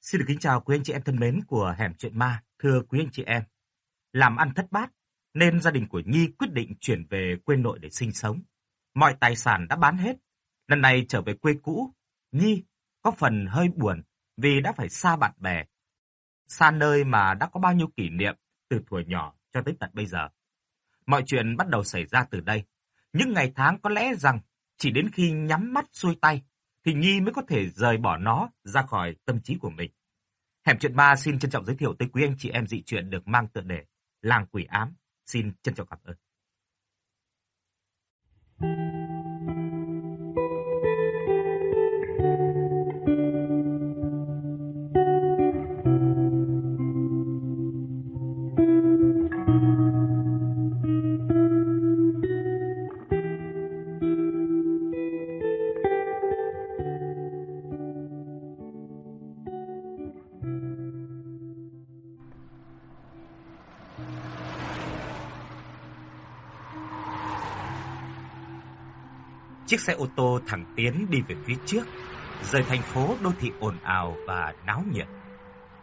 Xin được kính chào quý anh chị em thân mến của Hẻm Chuyện Ma, thưa quý anh chị em. Làm ăn thất bát, nên gia đình của Nhi quyết định chuyển về quê nội để sinh sống. Mọi tài sản đã bán hết. Lần này trở về quê cũ, Nhi có phần hơi buồn vì đã phải xa bạn bè, xa nơi mà đã có bao nhiêu kỷ niệm từ thuở nhỏ cho tới tận bây giờ. Mọi chuyện bắt đầu xảy ra từ đây. Những ngày tháng có lẽ rằng chỉ đến khi nhắm mắt xuôi tay thì Nhi mới có thể rời bỏ nó ra khỏi tâm trí của mình. Hẻm chuyện ma xin trân trọng giới thiệu tới quý anh chị em dị chuyện được mang tựa đề Làng Quỷ Ám. Xin trân trọng cảm ơn. Chiếc xe ô tô thẳng tiến đi về phía trước, rời thành phố đô thị ồn ào và náo nhiệt.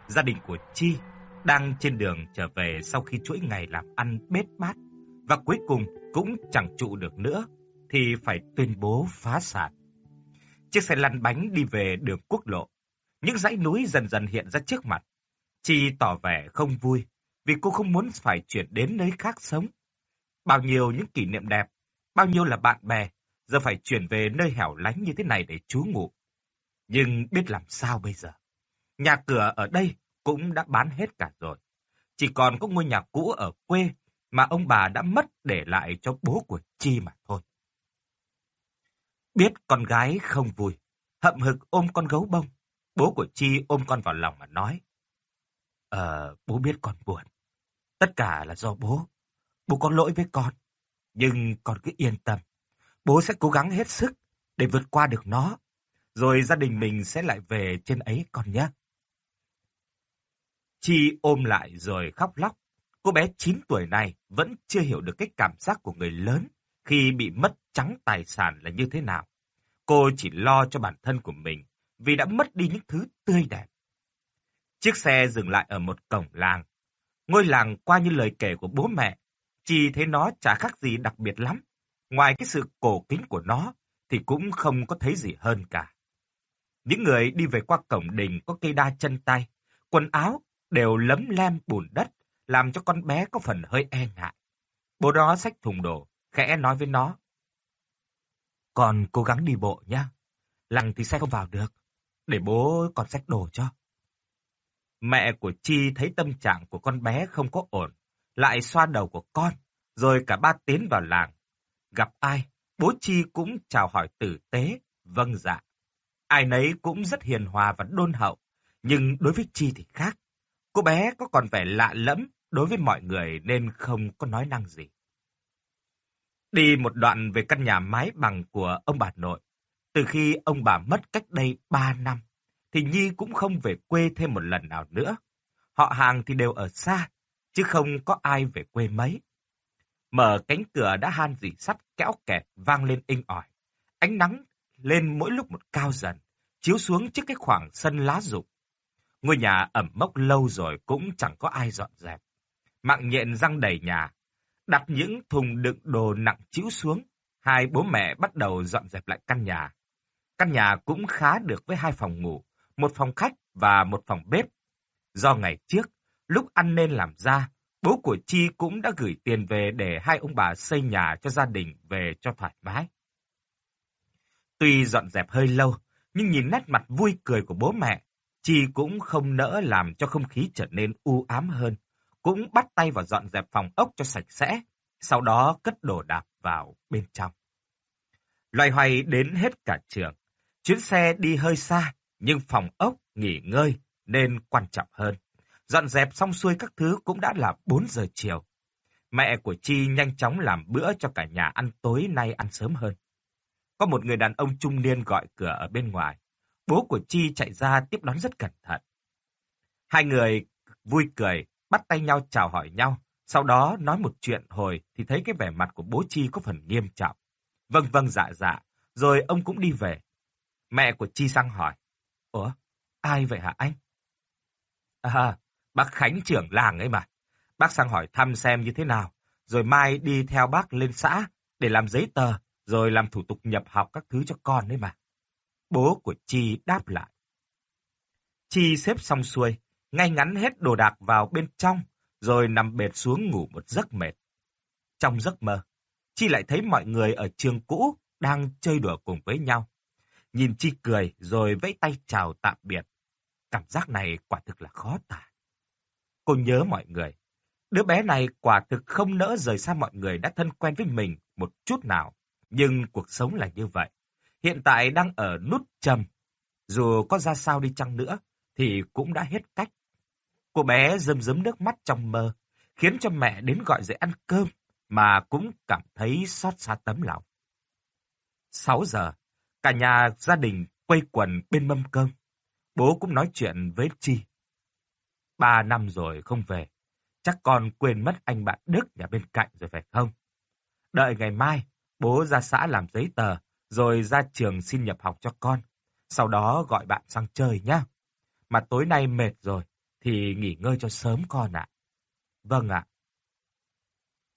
Gia đình của Chi đang trên đường trở về sau khi chuỗi ngày làm ăn bết bát và cuối cùng cũng chẳng trụ được nữa thì phải tuyên bố phá sản. Chiếc xe lăn bánh đi về đường quốc lộ. Những dãy núi dần dần hiện ra trước mặt. Chi tỏ vẻ không vui vì cô không muốn phải chuyển đến nơi khác sống. Bao nhiêu những kỷ niệm đẹp, bao nhiêu là bạn bè, giờ phải chuyển về nơi hẻo lánh như thế này để trú ngụ. Nhưng biết làm sao bây giờ? Nhà cửa ở đây cũng đã bán hết cả rồi. Chỉ còn có ngôi nhà cũ ở quê mà ông bà đã mất để lại cho bố của Chi mà thôi. Biết con gái không vui, hậm hực ôm con gấu bông. Bố của Chi ôm con vào lòng mà nói. Ờ, bố biết con buồn. Tất cả là do bố. Bố có lỗi với con. Nhưng con cứ yên tâm. Bố sẽ cố gắng hết sức để vượt qua được nó. Rồi gia đình mình sẽ lại về trên ấy con nhé. Chi ôm lại rồi khóc lóc. Cô bé 9 tuổi này vẫn chưa hiểu được cái cảm giác của người lớn khi bị mất trắng tài sản là như thế nào. Cô chỉ lo cho bản thân của mình vì đã mất đi những thứ tươi đẹp. Chiếc xe dừng lại ở một cổng làng. Ngôi làng qua như lời kể của bố mẹ, Chi thấy nó chả khác gì đặc biệt lắm. Ngoài cái sự cổ kính của nó thì cũng không có thấy gì hơn cả. Những người đi về qua cổng đình có cây đa chân tay, quần áo đều lấm lem bùn đất, làm cho con bé có phần hơi e ngại. Bố đó xách thùng đồ, khẽ nói với nó. Con cố gắng đi bộ nhá. lằng thì xe không vào được. Để bố còn xách đồ cho. Mẹ của Chi thấy tâm trạng của con bé không có ổn, lại xoa đầu của con, rồi cả ba tiến vào làng. Gặp ai, bố Chi cũng chào hỏi tử tế, vâng dạ. Ai nấy cũng rất hiền hòa và đôn hậu, nhưng đối với Chi thì khác. Cô bé có còn vẻ lạ lẫm đối với mọi người nên không có nói năng gì. Đi một đoạn về căn nhà mái bằng của ông bà nội. Từ khi ông bà mất cách đây ba năm, thì Nhi cũng không về quê thêm một lần nào nữa. Họ hàng thì đều ở xa, chứ không có ai về quê mấy. Mở cánh cửa đã han dỉ sắt kéo kẹt vang lên inh ỏi. Ánh nắng lên mỗi lúc một cao dần, chiếu xuống trước cái khoảng sân lá rụng. Ngôi nhà ẩm mốc lâu rồi cũng chẳng có ai dọn dẹp. Mạng nhện răng đầy nhà, đặt những thùng đựng đồ nặng chiếu xuống. Hai bố mẹ bắt đầu dọn dẹp lại căn nhà. Căn nhà cũng khá được với hai phòng ngủ, một phòng khách và một phòng bếp. Do ngày trước, lúc ăn nên làm ra, bố của Chi cũng đã gửi tiền về để hai ông bà xây nhà cho gia đình về cho thoải mái. Tuy dọn dẹp hơi lâu, nhưng nhìn nét mặt vui cười của bố mẹ, Chi cũng không nỡ làm cho không khí trở nên u ám hơn. Cũng bắt tay vào dọn dẹp phòng ốc cho sạch sẽ, sau đó cất đồ đạc vào bên trong. Loài hoài đến hết cả trường. Chuyến xe đi hơi xa, nhưng phòng ốc nghỉ ngơi nên quan trọng hơn. Dọn dẹp xong xuôi các thứ cũng đã là 4 giờ chiều. Mẹ của Chi nhanh chóng làm bữa cho cả nhà ăn tối nay ăn sớm hơn. Có một người đàn ông trung niên gọi cửa ở bên ngoài. Bố của Chi chạy ra tiếp đón rất cẩn thận. Hai người vui cười, bắt tay nhau chào hỏi nhau. Sau đó nói một chuyện hồi thì thấy cái vẻ mặt của bố Chi có phần nghiêm trọng. Vâng vâng dạ dạ, rồi ông cũng đi về. Mẹ của Chi sang hỏi. Ủa, ai vậy hả anh? À, bác Khánh trưởng làng ấy mà. Bác sang hỏi thăm xem như thế nào, rồi mai đi theo bác lên xã để làm giấy tờ, rồi làm thủ tục nhập học các thứ cho con đấy mà. Bố của Chi đáp lại. Chi xếp xong xuôi, ngay ngắn hết đồ đạc vào bên trong, rồi nằm bệt xuống ngủ một giấc mệt. Trong giấc mơ, Chi lại thấy mọi người ở trường cũ đang chơi đùa cùng với nhau. Nhìn Chi cười rồi vẫy tay chào tạm biệt. Cảm giác này quả thực là khó tả. Cô nhớ mọi người. Đứa bé này quả thực không nỡ rời xa mọi người đã thân quen với mình một chút nào. Nhưng cuộc sống là như vậy. Hiện tại đang ở nút trầm. Dù có ra sao đi chăng nữa, thì cũng đã hết cách. Cô bé rơm rớm nước mắt trong mơ, khiến cho mẹ đến gọi dậy ăn cơm, mà cũng cảm thấy xót xa tấm lòng. 6 giờ, cả nhà gia đình quây quần bên mâm cơm. Bố cũng nói chuyện với Chi. Ba năm rồi không về, chắc con quên mất anh bạn Đức nhà bên cạnh rồi phải không? Đợi ngày mai, bố ra xã làm giấy tờ, rồi ra trường xin nhập học cho con. Sau đó gọi bạn sang chơi nhá. Mà tối nay mệt rồi, thì nghỉ ngơi cho sớm con ạ. Vâng ạ.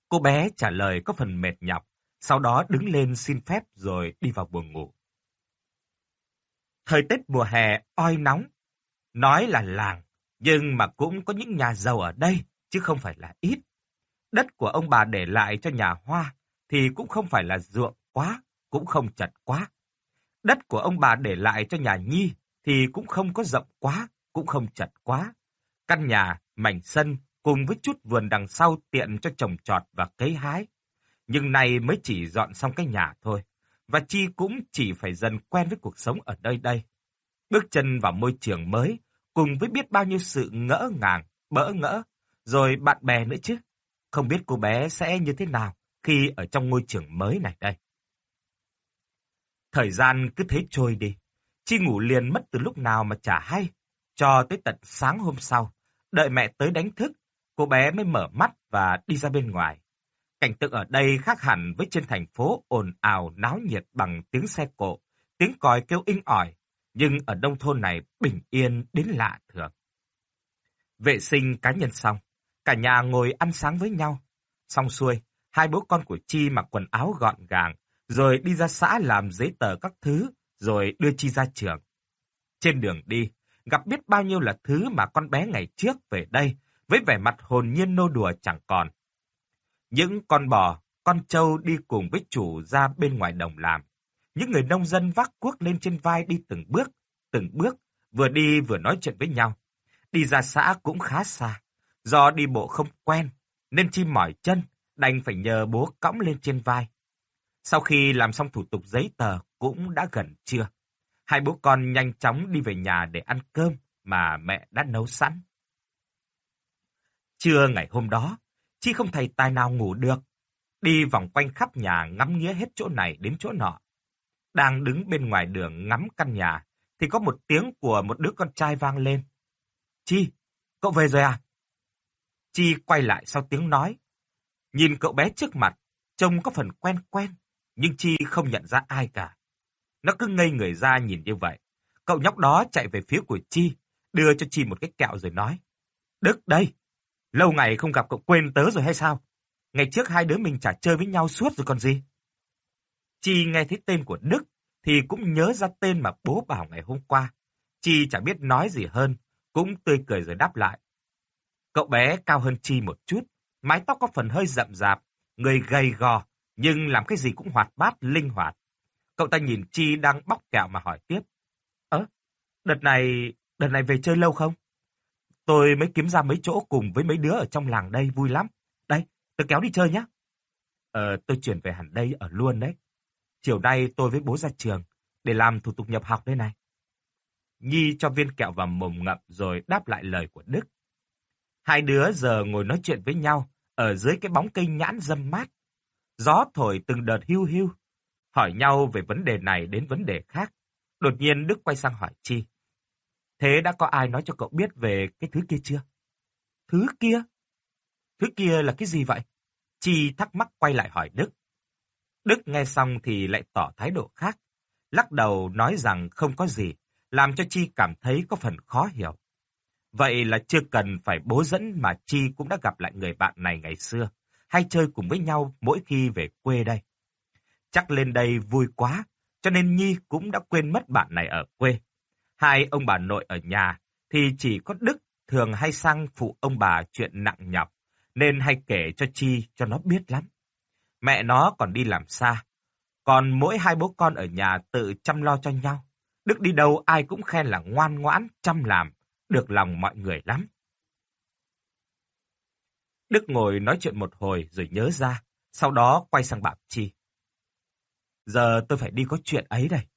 Cô bé trả lời có phần mệt nhọc, sau đó đứng lên xin phép rồi đi vào buồng ngủ. Thời tiết mùa hè oi nóng, nói là làng, nhưng mà cũng có những nhà giàu ở đây, chứ không phải là ít. Đất của ông bà để lại cho nhà Hoa thì cũng không phải là ruộng quá, cũng không chật quá. Đất của ông bà để lại cho nhà Nhi thì cũng không có rộng quá, cũng không chật quá. Căn nhà, mảnh sân cùng với chút vườn đằng sau tiện cho trồng trọt và cấy hái. Nhưng nay mới chỉ dọn xong cái nhà thôi, và Chi cũng chỉ phải dần quen với cuộc sống ở nơi đây. Bước chân vào môi trường mới, cùng với biết bao nhiêu sự ngỡ ngàng, bỡ ngỡ, rồi bạn bè nữa chứ. Không biết cô bé sẽ như thế nào khi ở trong ngôi trường mới này đây. Thời gian cứ thế trôi đi. Chi ngủ liền mất từ lúc nào mà chả hay. Cho tới tận sáng hôm sau, đợi mẹ tới đánh thức, cô bé mới mở mắt và đi ra bên ngoài. Cảnh tượng ở đây khác hẳn với trên thành phố ồn ào náo nhiệt bằng tiếng xe cộ, tiếng còi kêu inh ỏi, nhưng ở nông thôn này bình yên đến lạ thường. Vệ sinh cá nhân xong, cả nhà ngồi ăn sáng với nhau. Xong xuôi, hai bố con của Chi mặc quần áo gọn gàng, rồi đi ra xã làm giấy tờ các thứ, rồi đưa Chi ra trường. Trên đường đi, gặp biết bao nhiêu là thứ mà con bé ngày trước về đây, với vẻ mặt hồn nhiên nô đùa chẳng còn. Những con bò, con trâu đi cùng với chủ ra bên ngoài đồng làm. Những người nông dân vác cuốc lên trên vai đi từng bước, từng bước, vừa đi vừa nói chuyện với nhau. Đi ra xã cũng khá xa, do đi bộ không quen, nên Chi mỏi chân, đành phải nhờ bố cõng lên trên vai. Sau khi làm xong thủ tục giấy tờ cũng đã gần trưa. Hai bố con nhanh chóng đi về nhà để ăn cơm mà mẹ đã nấu sẵn. Trưa ngày hôm đó, Chi không thầy tài nào ngủ được. Đi vòng quanh khắp nhà ngắm nghía hết chỗ này đến chỗ nọ. Đang đứng bên ngoài đường ngắm căn nhà, thì có một tiếng của một đứa con trai vang lên. Chi, cậu về rồi à? Chi quay lại sau tiếng nói. Nhìn cậu bé trước mặt, trông có phần quen quen, nhưng Chi không nhận ra ai cả. Nó cứ ngây người ra nhìn như vậy. Cậu nhóc đó chạy về phía của Chi, đưa cho Chi một cái kẹo rồi nói. Đức đây, lâu ngày không gặp cậu quên tớ rồi hay sao? Ngày trước hai đứa mình chả chơi với nhau suốt rồi còn gì? Chi nghe thấy tên của Đức thì cũng nhớ ra tên mà bố bảo ngày hôm qua. Chi chẳng biết nói gì hơn, cũng tươi cười rồi đáp lại. Cậu bé cao hơn Chi một chút, mái tóc có phần hơi rậm rạp, người gầy gò, nhưng làm cái gì cũng hoạt bát, linh hoạt. Cậu ta nhìn Chi đang bóc kẹo mà hỏi tiếp. Ơ, đợt này, đợt này về chơi lâu không? Tôi mới kiếm ra mấy chỗ cùng với mấy đứa ở trong làng đây, vui lắm. Đây, tôi kéo đi chơi nhé. Ờ, tôi chuyển về hẳn đây ở luôn đấy. Chiều nay tôi với bố ra trường để làm thủ tục nhập học đây này. Nhi cho viên kẹo vào mồm ngậm rồi đáp lại lời của Đức. Hai đứa giờ ngồi nói chuyện với nhau ở dưới cái bóng cây nhãn dâm mát. Gió thổi từng đợt hưu hưu, hỏi nhau về vấn đề này đến vấn đề khác. Đột nhiên Đức quay sang hỏi Chi. Thế đã có ai nói cho cậu biết về cái thứ kia chưa? Thứ kia? Thứ kia là cái gì vậy? Chi thắc mắc quay lại hỏi Đức. Đức nghe xong thì lại tỏ thái độ khác. Lắc đầu nói rằng không có gì, làm cho Chi cảm thấy có phần khó hiểu. Vậy là chưa cần phải bố dẫn mà Chi cũng đã gặp lại người bạn này ngày xưa, hay chơi cùng với nhau mỗi khi về quê đây. Chắc lên đây vui quá, cho nên Nhi cũng đã quên mất bạn này ở quê. Hai ông bà nội ở nhà thì chỉ có Đức thường hay sang phụ ông bà chuyện nặng nhọc, nên hay kể cho Chi cho nó biết lắm. Mẹ nó còn đi làm xa, còn mỗi hai bố con ở nhà tự chăm lo cho nhau. Đức đi đâu ai cũng khen là ngoan ngoãn, chăm làm, được lòng mọi người lắm. Đức ngồi nói chuyện một hồi rồi nhớ ra, sau đó quay sang bảo Chi. Giờ tôi phải đi có chuyện ấy đây.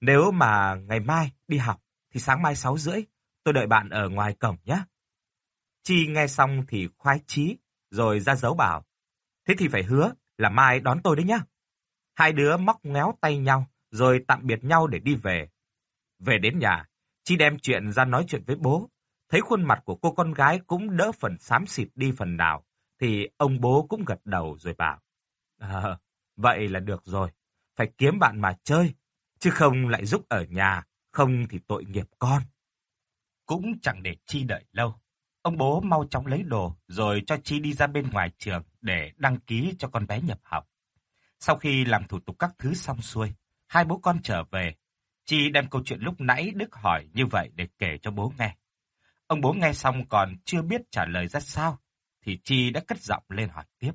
Nếu mà ngày mai đi học, thì sáng mai 6 rưỡi, tôi đợi bạn ở ngoài cổng nhé. Chi nghe xong thì khoái chí, rồi ra dấu bảo. Thế thì phải hứa là mai đón tôi đấy nhá. Hai đứa móc ngéo tay nhau, rồi tạm biệt nhau để đi về. Về đến nhà, Chi đem chuyện ra nói chuyện với bố. Thấy khuôn mặt của cô con gái cũng đỡ phần xám xịt đi phần nào, thì ông bố cũng gật đầu rồi bảo. À, vậy là được rồi, phải kiếm bạn mà chơi, chứ không lại giúp ở nhà, không thì tội nghiệp con. Cũng chẳng để Chi đợi lâu. Ông bố mau chóng lấy đồ rồi cho Chi đi ra bên ngoài trường để đăng ký cho con bé nhập học. Sau khi làm thủ tục các thứ xong xuôi, hai bố con trở về. Chi đem câu chuyện lúc nãy Đức hỏi như vậy để kể cho bố nghe. Ông bố nghe xong còn chưa biết trả lời ra sao, thì Chi đã cất giọng lên hỏi tiếp.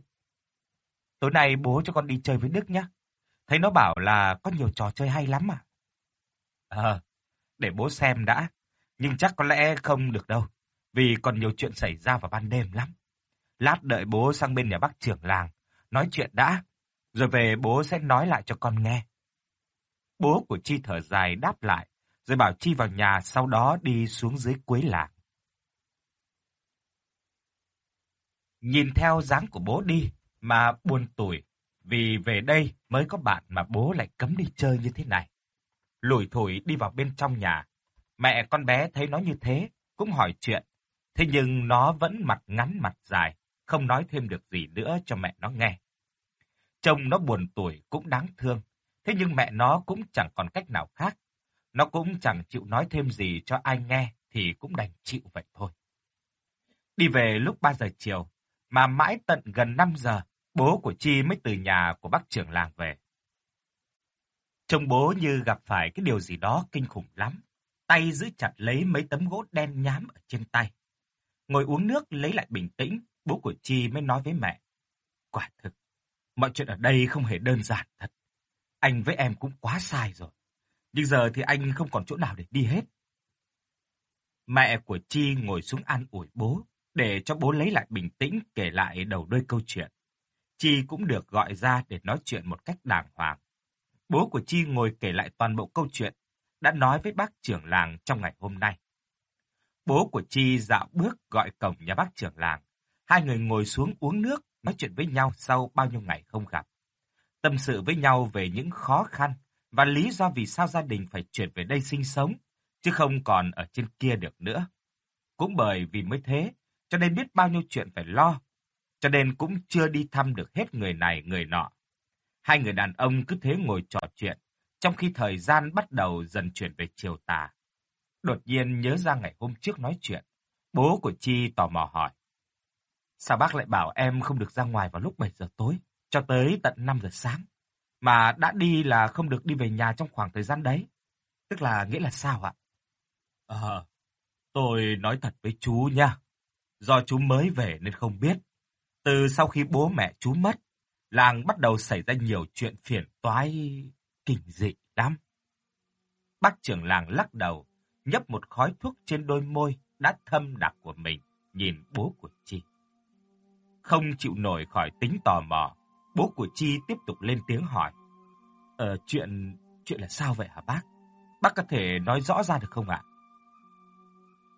Tối nay bố cho con đi chơi với Đức nhé. Thấy nó bảo là có nhiều trò chơi hay lắm à. Ờ, để bố xem đã, nhưng chắc có lẽ không được đâu, vì còn nhiều chuyện xảy ra vào ban đêm lắm. Lát đợi bố sang bên nhà bác trưởng làng, nói chuyện đã, rồi về bố sẽ nói lại cho con nghe. Bố của Chi thở dài đáp lại, rồi bảo Chi vào nhà sau đó đi xuống dưới cuối làng. Nhìn theo dáng của bố đi mà buồn tủi, vì về đây mới có bạn mà bố lại cấm đi chơi như thế này. Lủi thủi đi vào bên trong nhà, mẹ con bé thấy nó như thế, cũng hỏi chuyện. Thế nhưng nó vẫn mặt ngắn mặt dài, không nói thêm được gì nữa cho mẹ nó nghe. Chồng nó buồn tuổi cũng đáng thương, thế nhưng mẹ nó cũng chẳng còn cách nào khác. Nó cũng chẳng chịu nói thêm gì cho ai nghe thì cũng đành chịu vậy thôi. Đi về lúc 3 giờ chiều, mà mãi tận gần 5 giờ, bố của Chi mới từ nhà của bác trưởng làng về. Trông bố như gặp phải cái điều gì đó kinh khủng lắm. Tay giữ chặt lấy mấy tấm gỗ đen nhám ở trên tay. Ngồi uống nước lấy lại bình tĩnh, bố của Chi mới nói với mẹ. Quả thực, mọi chuyện ở đây không hề đơn giản thật. Anh với em cũng quá sai rồi. Nhưng giờ thì anh không còn chỗ nào để đi hết. Mẹ của Chi ngồi xuống an ủi bố, để cho bố lấy lại bình tĩnh kể lại đầu đuôi câu chuyện. Chi cũng được gọi ra để nói chuyện một cách đàng hoàng. Bố của Chi ngồi kể lại toàn bộ câu chuyện đã nói với bác trưởng làng trong ngày hôm nay. Bố của Chi dạo bước gọi cổng nhà bác trưởng làng. Hai người ngồi xuống uống nước, nói chuyện với nhau sau bao nhiêu ngày không gặp. Tâm sự với nhau về những khó khăn và lý do vì sao gia đình phải chuyển về đây sinh sống, chứ không còn ở trên kia được nữa. Cũng bởi vì mới thế, cho nên biết bao nhiêu chuyện phải lo, cho nên cũng chưa đi thăm được hết người này người nọ. Hai người đàn ông cứ thế ngồi trò chuyện, trong khi thời gian bắt đầu dần chuyển về chiều tà. Đột nhiên nhớ ra ngày hôm trước nói chuyện, bố của Chi tò mò hỏi. Sao bác lại bảo em không được ra ngoài vào lúc 7 giờ tối, cho tới tận 5 giờ sáng, mà đã đi là không được đi về nhà trong khoảng thời gian đấy? Tức là nghĩa là sao ạ? Ờ, tôi nói thật với chú nha. Do chú mới về nên không biết. Từ sau khi bố mẹ chú mất, làng bắt đầu xảy ra nhiều chuyện phiền toái kinh dị lắm. Bác trưởng làng lắc đầu, nhấp một khói thuốc trên đôi môi đã thâm đặc của mình, nhìn bố của Chi. Không chịu nổi khỏi tính tò mò, bố của Chi tiếp tục lên tiếng hỏi. Ờ, chuyện, chuyện là sao vậy hả bác? Bác có thể nói rõ ra được không ạ?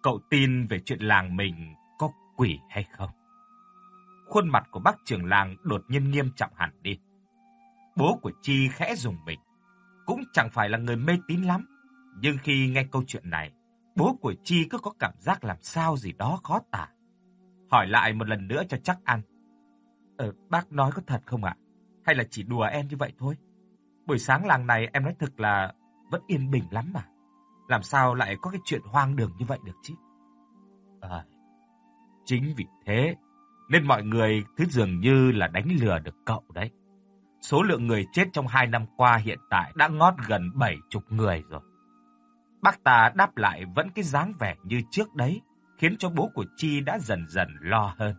Cậu tin về chuyện làng mình có quỷ hay không? Khuôn mặt của bác trưởng làng đột nhiên nghiêm trọng hẳn đi. Bố của Chi khẽ dùng mình cũng chẳng phải là người mê tín lắm. Nhưng khi nghe câu chuyện này, bố của Chi cứ có cảm giác làm sao gì đó khó tả. Hỏi lại một lần nữa cho chắc ăn. Ờ, bác nói có thật không ạ? Hay là chỉ đùa em như vậy thôi? Buổi sáng làng này em nói thật là vẫn yên bình lắm mà. Làm sao lại có cái chuyện hoang đường như vậy được chứ? À, chính vì thế nên mọi người thứ dường như là đánh lừa được cậu đấy. Số lượng người chết trong hai năm qua hiện tại đã ngót gần bảy chục người rồi. Bác ta đáp lại vẫn cái dáng vẻ như trước đấy, khiến cho bố của Chi đã dần dần lo hơn.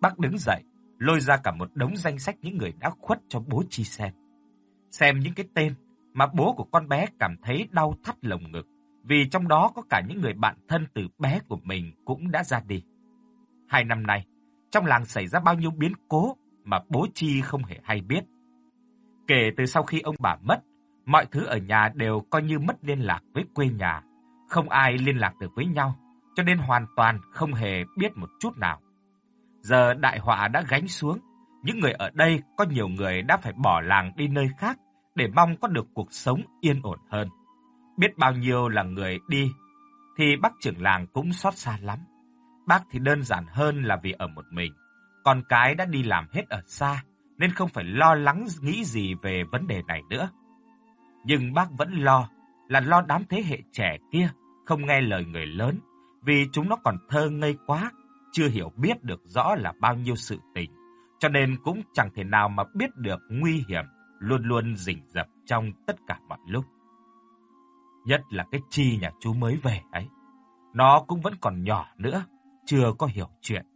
Bác đứng dậy, lôi ra cả một đống danh sách những người đã khuất cho bố Chi xem. Xem những cái tên mà bố của con bé cảm thấy đau thắt lồng ngực, vì trong đó có cả những người bạn thân từ bé của mình cũng đã ra đi. Hai năm nay, trong làng xảy ra bao nhiêu biến cố mà bố Chi không hề hay biết. Kể từ sau khi ông bà mất, mọi thứ ở nhà đều coi như mất liên lạc với quê nhà, không ai liên lạc được với nhau, cho nên hoàn toàn không hề biết một chút nào. Giờ đại họa đã gánh xuống, những người ở đây có nhiều người đã phải bỏ làng đi nơi khác để mong có được cuộc sống yên ổn hơn. Biết bao nhiêu là người đi thì bác trưởng làng cũng xót xa lắm. Bác thì đơn giản hơn là vì ở một mình, con cái đã đi làm hết ở xa nên không phải lo lắng nghĩ gì về vấn đề này nữa. Nhưng bác vẫn lo là lo đám thế hệ trẻ kia không nghe lời người lớn vì chúng nó còn thơ ngây quá, chưa hiểu biết được rõ là bao nhiêu sự tình, cho nên cũng chẳng thể nào mà biết được nguy hiểm luôn luôn rình rập trong tất cả mọi lúc. Nhất là cái chi nhà chú mới về ấy. Nó cũng vẫn còn nhỏ nữa, chưa có hiểu chuyện.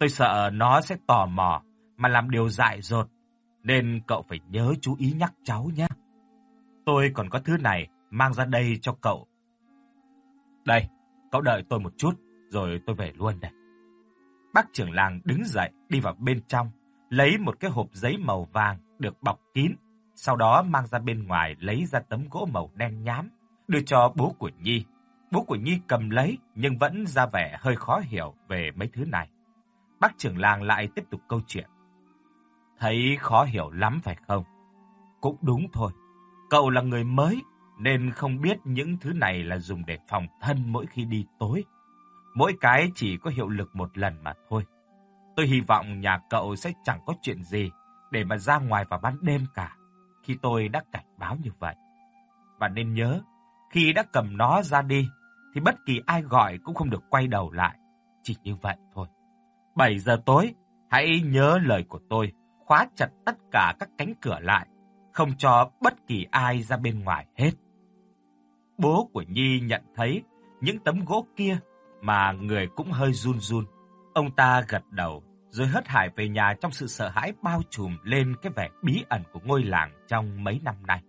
Tôi sợ nó sẽ tò mò mà làm điều dại dột, nên cậu phải nhớ chú ý nhắc cháu nhé. Tôi còn có thứ này mang ra đây cho cậu. Đây, cậu đợi tôi một chút, rồi tôi về luôn đây. Bác trưởng làng đứng dậy, đi vào bên trong, lấy một cái hộp giấy màu vàng được bọc kín, sau đó mang ra bên ngoài lấy ra tấm gỗ màu đen nhám, đưa cho bố của Nhi. Bố của Nhi cầm lấy nhưng vẫn ra vẻ hơi khó hiểu về mấy thứ này. Bác trưởng làng lại tiếp tục câu chuyện. Thấy khó hiểu lắm phải không? Cũng đúng thôi. Cậu là người mới nên không biết những thứ này là dùng để phòng thân mỗi khi đi tối. Mỗi cái chỉ có hiệu lực một lần mà thôi. Tôi hy vọng nhà cậu sẽ chẳng có chuyện gì để mà ra ngoài vào ban đêm cả, khi tôi đã cảnh báo như vậy. Và nên nhớ, khi đã cầm nó ra đi, thì bất kỳ ai gọi cũng không được quay đầu lại. Chỉ như vậy thôi. 7 giờ tối, hãy nhớ lời của tôi, khóa chặt tất cả các cánh cửa lại, không cho bất kỳ ai ra bên ngoài hết. Bố của Nhi nhận thấy những tấm gỗ kia mà người cũng hơi run run. Ông ta gật đầu rồi hất hải về nhà trong sự sợ hãi bao trùm lên cái vẻ bí ẩn của ngôi làng trong mấy năm nay.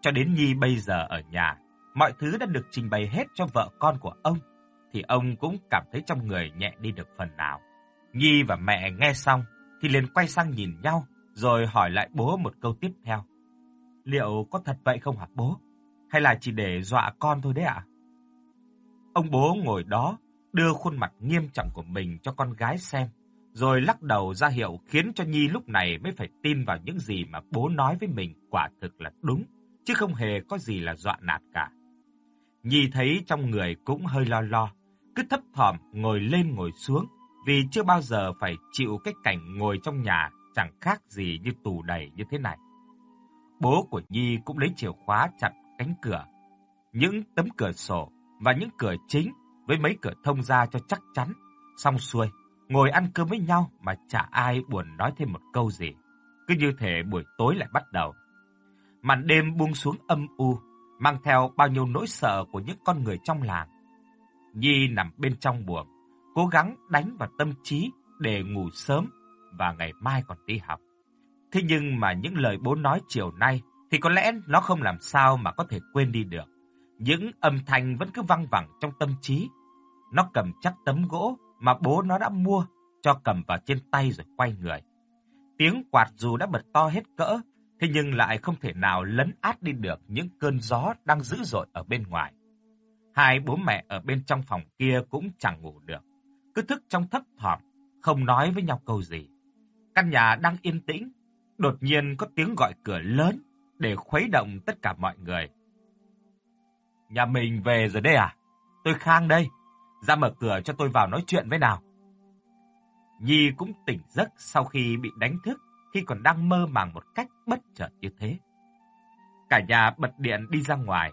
Cho đến Nhi bây giờ ở nhà, mọi thứ đã được trình bày hết cho vợ con của ông, thì ông cũng cảm thấy trong người nhẹ đi được phần nào. Nhi và mẹ nghe xong thì liền quay sang nhìn nhau, rồi hỏi lại bố một câu tiếp theo. Liệu có thật vậy không hả bố? Hay là chỉ để dọa con thôi đấy ạ? Ông bố ngồi đó, đưa khuôn mặt nghiêm trọng của mình cho con gái xem, rồi lắc đầu ra hiệu khiến cho Nhi lúc này mới phải tin vào những gì mà bố nói với mình quả thực là đúng, chứ không hề có gì là dọa nạt cả. Nhi thấy trong người cũng hơi lo lo, cứ thấp thỏm ngồi lên ngồi xuống, vì chưa bao giờ phải chịu cái cảnh ngồi trong nhà chẳng khác gì như tù đầy như thế này. Bố của Nhi cũng lấy chìa khóa chặt cánh cửa, những tấm cửa sổ và những cửa chính với mấy cửa thông ra cho chắc chắn, xong xuôi, ngồi ăn cơm với nhau mà chả ai buồn nói thêm một câu gì. Cứ như thể buổi tối lại bắt đầu. Màn đêm buông xuống âm u, mang theo bao nhiêu nỗi sợ của những con người trong làng. Nhi nằm bên trong buồng, cố gắng đánh vào tâm trí để ngủ sớm và ngày mai còn đi học. Thế nhưng mà những lời bố nói chiều nay thì có lẽ nó không làm sao mà có thể quên đi được. Những âm thanh vẫn cứ văng vẳng trong tâm trí. Nó cầm chắc tấm gỗ mà bố nó đã mua, cho cầm vào trên tay rồi quay người. Tiếng quạt dù đã bật to hết cỡ, thế nhưng lại không thể nào lấn át đi được những cơn gió đang dữ dội ở bên ngoài. Hai bố mẹ ở bên trong phòng kia cũng chẳng ngủ được, cứ thức trong thấp thỏm, không nói với nhau câu gì. Căn nhà đang yên tĩnh, đột nhiên có tiếng gọi cửa lớn để khuấy động tất cả mọi người. Nhà mình về rồi đây à? Tôi Khang đây. Ra mở cửa cho tôi vào nói chuyện với nào. Nhi cũng tỉnh giấc sau khi bị đánh thức khi còn đang mơ màng một cách bất chợt như thế. Cả nhà bật điện đi ra ngoài,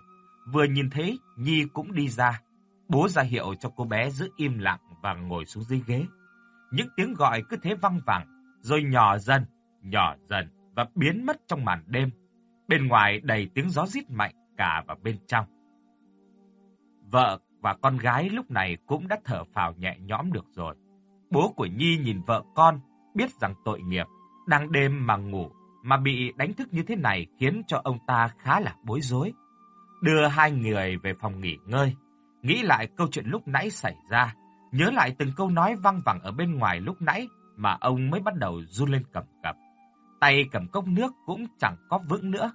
vừa nhìn thấy Nhi cũng đi ra. Bố ra hiệu cho cô bé giữ im lặng và ngồi xuống dưới ghế. Những tiếng gọi cứ thế văng vẳng, rồi nhỏ dần, nhỏ dần và biến mất trong màn đêm. Bên ngoài đầy tiếng gió rít mạnh cả vào bên trong. Vợ và con gái lúc này cũng đã thở phào nhẹ nhõm được rồi. Bố của Nhi nhìn vợ con, biết rằng tội nghiệp, đang đêm mà ngủ, mà bị đánh thức như thế này khiến cho ông ta khá là bối rối. Đưa hai người về phòng nghỉ ngơi, nghĩ lại câu chuyện lúc nãy xảy ra, nhớ lại từng câu nói văng vẳng ở bên ngoài lúc nãy mà ông mới bắt đầu run lên cầm cập. Tay cầm cốc nước cũng chẳng có vững nữa.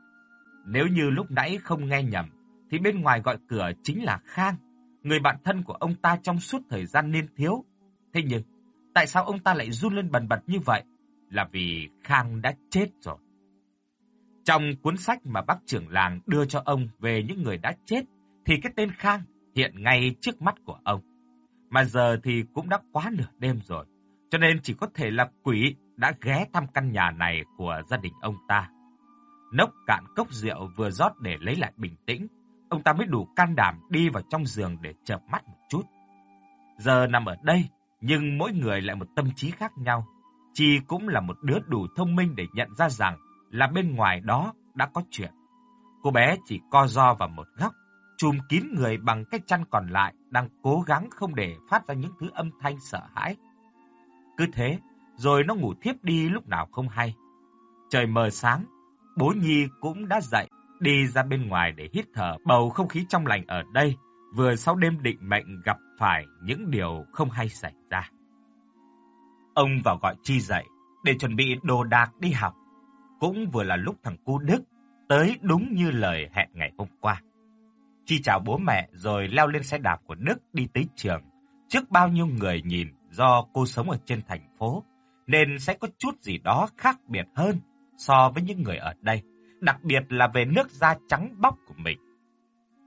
Nếu như lúc nãy không nghe nhầm, thì bên ngoài gọi cửa chính là Khang, người bạn thân của ông ta trong suốt thời gian niên thiếu. Thế nhưng, tại sao ông ta lại run lên bần bật như vậy? Là vì Khang đã chết rồi. Trong cuốn sách mà bác trưởng làng đưa cho ông về những người đã chết, thì cái tên Khang hiện ngay trước mắt của ông. Mà giờ thì cũng đã quá nửa đêm rồi, cho nên chỉ có thể là quỷ đã ghé thăm căn nhà này của gia đình ông ta. Nốc cạn cốc rượu vừa rót để lấy lại bình tĩnh, ông ta mới đủ can đảm đi vào trong giường để chợp mắt một chút. Giờ nằm ở đây, nhưng mỗi người lại một tâm trí khác nhau. Chi cũng là một đứa đủ thông minh để nhận ra rằng là bên ngoài đó đã có chuyện. Cô bé chỉ co ro vào một góc, chùm kín người bằng cái chăn còn lại đang cố gắng không để phát ra những thứ âm thanh sợ hãi. Cứ thế, rồi nó ngủ thiếp đi lúc nào không hay. Trời mờ sáng, bố Nhi cũng đã dậy, đi ra bên ngoài để hít thở bầu không khí trong lành ở đây, vừa sau đêm định mệnh gặp phải những điều không hay xảy ra. Ông vào gọi Chi dậy để chuẩn bị đồ đạc đi học. Cũng vừa là lúc thằng cu Đức tới đúng như lời hẹn ngày hôm qua. Chi chào bố mẹ rồi leo lên xe đạp của Đức đi tới trường. Trước bao nhiêu người nhìn do cô sống ở trên thành phố, nên sẽ có chút gì đó khác biệt hơn so với những người ở đây, đặc biệt là về nước da trắng bóc của mình.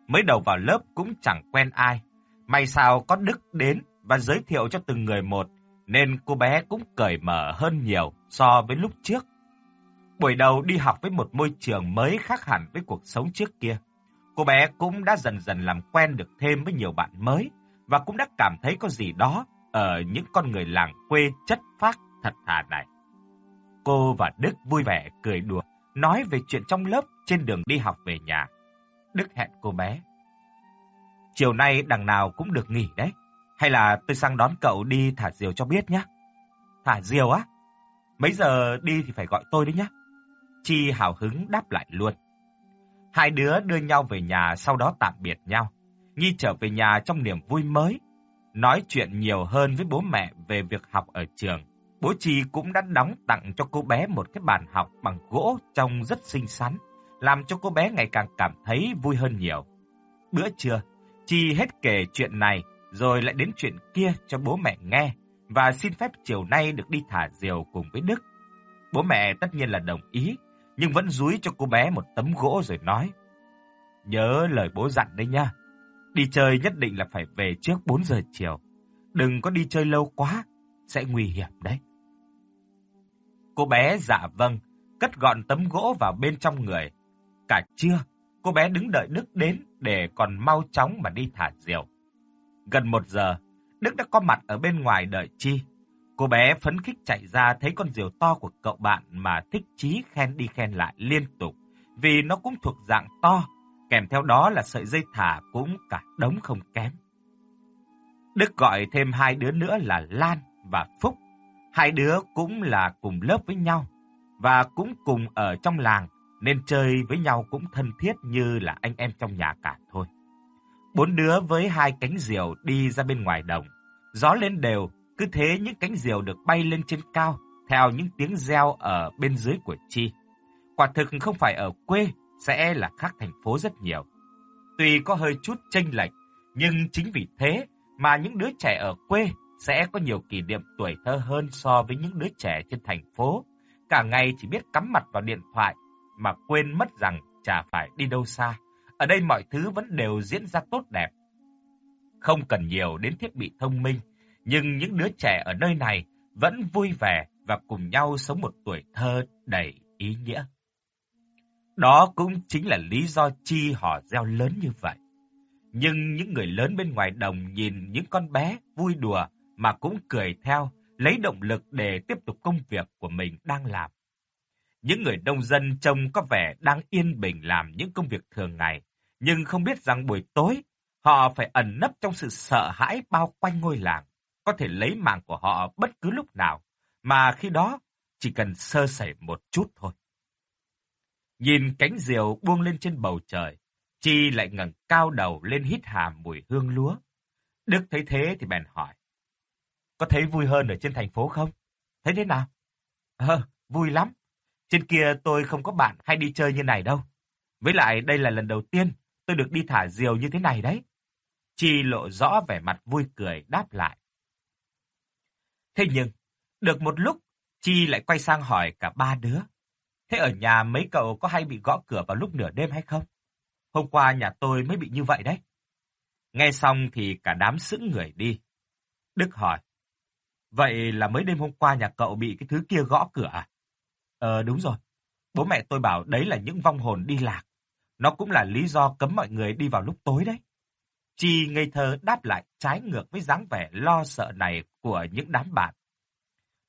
Mới đầu vào lớp cũng chẳng quen ai, may sao có Đức đến và giới thiệu cho từng người một, nên cô bé cũng cởi mở hơn nhiều so với lúc trước. Buổi đầu đi học với một môi trường mới khác hẳn với cuộc sống trước kia. Cô bé cũng đã dần dần làm quen được thêm với nhiều bạn mới và cũng đã cảm thấy có gì đó ở những con người làng quê chất phác thật thà này. Cô và Đức vui vẻ cười đùa, nói về chuyện trong lớp trên đường đi học về nhà. Đức hẹn cô bé. Chiều nay đằng nào cũng được nghỉ đấy. Hay là tôi sang đón cậu đi thả diều cho biết nhé. Thả diều á? Mấy giờ đi thì phải gọi tôi đấy nhé. Chi hào hứng đáp lại luôn. Hai đứa đưa nhau về nhà sau đó tạm biệt nhau. Nhi trở về nhà trong niềm vui mới, nói chuyện nhiều hơn với bố mẹ về việc học ở trường. Bố Chi cũng đã đóng tặng cho cô bé một cái bàn học bằng gỗ trông rất xinh xắn, làm cho cô bé ngày càng cảm thấy vui hơn nhiều. Bữa trưa, Chi hết kể chuyện này rồi lại đến chuyện kia cho bố mẹ nghe và xin phép chiều nay được đi thả diều cùng với Đức. Bố mẹ tất nhiên là đồng ý, nhưng vẫn dúi cho cô bé một tấm gỗ rồi nói: "Nhớ lời bố dặn đấy nha. Đi chơi nhất định là phải về trước 4 giờ chiều. Đừng có đi chơi lâu quá, sẽ nguy hiểm đấy." Cô bé dạ vâng, cất gọn tấm gỗ vào bên trong người. Cả trưa, cô bé đứng đợi Đức đến để còn mau chóng mà đi thả diều. Gần một giờ, Đức đã có mặt ở bên ngoài đợi Chi. Cô bé phấn khích chạy ra thấy con diều to của cậu bạn mà thích chí khen đi khen lại liên tục, vì nó cũng thuộc dạng to, kèm theo đó là sợi dây thả cũng cả đống không kém. Đức gọi thêm hai đứa nữa là Lan và Phúc. Hai đứa cũng là cùng lớp với nhau và cũng cùng ở trong làng nên chơi với nhau cũng thân thiết như là anh em trong nhà cả thôi. Bốn đứa với hai cánh diều đi ra bên ngoài đồng. Gió lên đều, cứ thế những cánh diều được bay lên trên cao theo những tiếng reo ở bên dưới của Chi. Quả thực không phải ở quê sẽ là khác thành phố rất nhiều. Tuy có hơi chút chênh lệch, nhưng chính vì thế mà những đứa trẻ ở quê sẽ có nhiều kỷ niệm tuổi thơ hơn so với những đứa trẻ trên thành phố. Cả ngày chỉ biết cắm mặt vào điện thoại mà quên mất rằng chả phải đi đâu xa. Ở đây mọi thứ vẫn đều diễn ra tốt đẹp. Không cần nhiều đến thiết bị thông minh, nhưng những đứa trẻ ở nơi này vẫn vui vẻ và cùng nhau sống một tuổi thơ đầy ý nghĩa. Đó cũng chính là lý do chi họ gieo lớn như vậy. Nhưng những người lớn bên ngoài đồng nhìn những con bé vui đùa mà cũng cười theo, lấy động lực để tiếp tục công việc của mình đang làm. Những người nông dân trông có vẻ đang yên bình làm những công việc thường ngày, nhưng không biết rằng buổi tối họ phải ẩn nấp trong sự sợ hãi bao quanh ngôi làng, có thể lấy mạng của họ bất cứ lúc nào, mà khi đó chỉ cần sơ sẩy một chút thôi. Nhìn cánh diều buông lên trên bầu trời, Chi lại ngẩng cao đầu lên hít hà mùi hương lúa. Đức thấy thế thì bèn hỏi. Có thấy vui hơn ở trên thành phố không? Thấy thế nào? Ờ, vui lắm. Trên kia tôi không có bạn hay đi chơi như này đâu. Với lại đây là lần đầu tiên tôi được đi thả diều như thế này đấy. Chi lộ rõ vẻ mặt vui cười đáp lại. Thế nhưng, được một lúc, Chi lại quay sang hỏi cả ba đứa. Thế ở nhà mấy cậu có hay bị gõ cửa vào lúc nửa đêm hay không? Hôm qua nhà tôi mới bị như vậy đấy. Nghe xong thì cả đám sững người đi. Đức hỏi. Vậy là mấy đêm hôm qua nhà cậu bị cái thứ kia gõ cửa à? Ờ đúng rồi. Bố mẹ tôi bảo đấy là những vong hồn đi lạc. Nó cũng là lý do cấm mọi người đi vào lúc tối đấy. Chi ngây thơ đáp lại trái ngược với dáng vẻ lo sợ này của những đám bạn.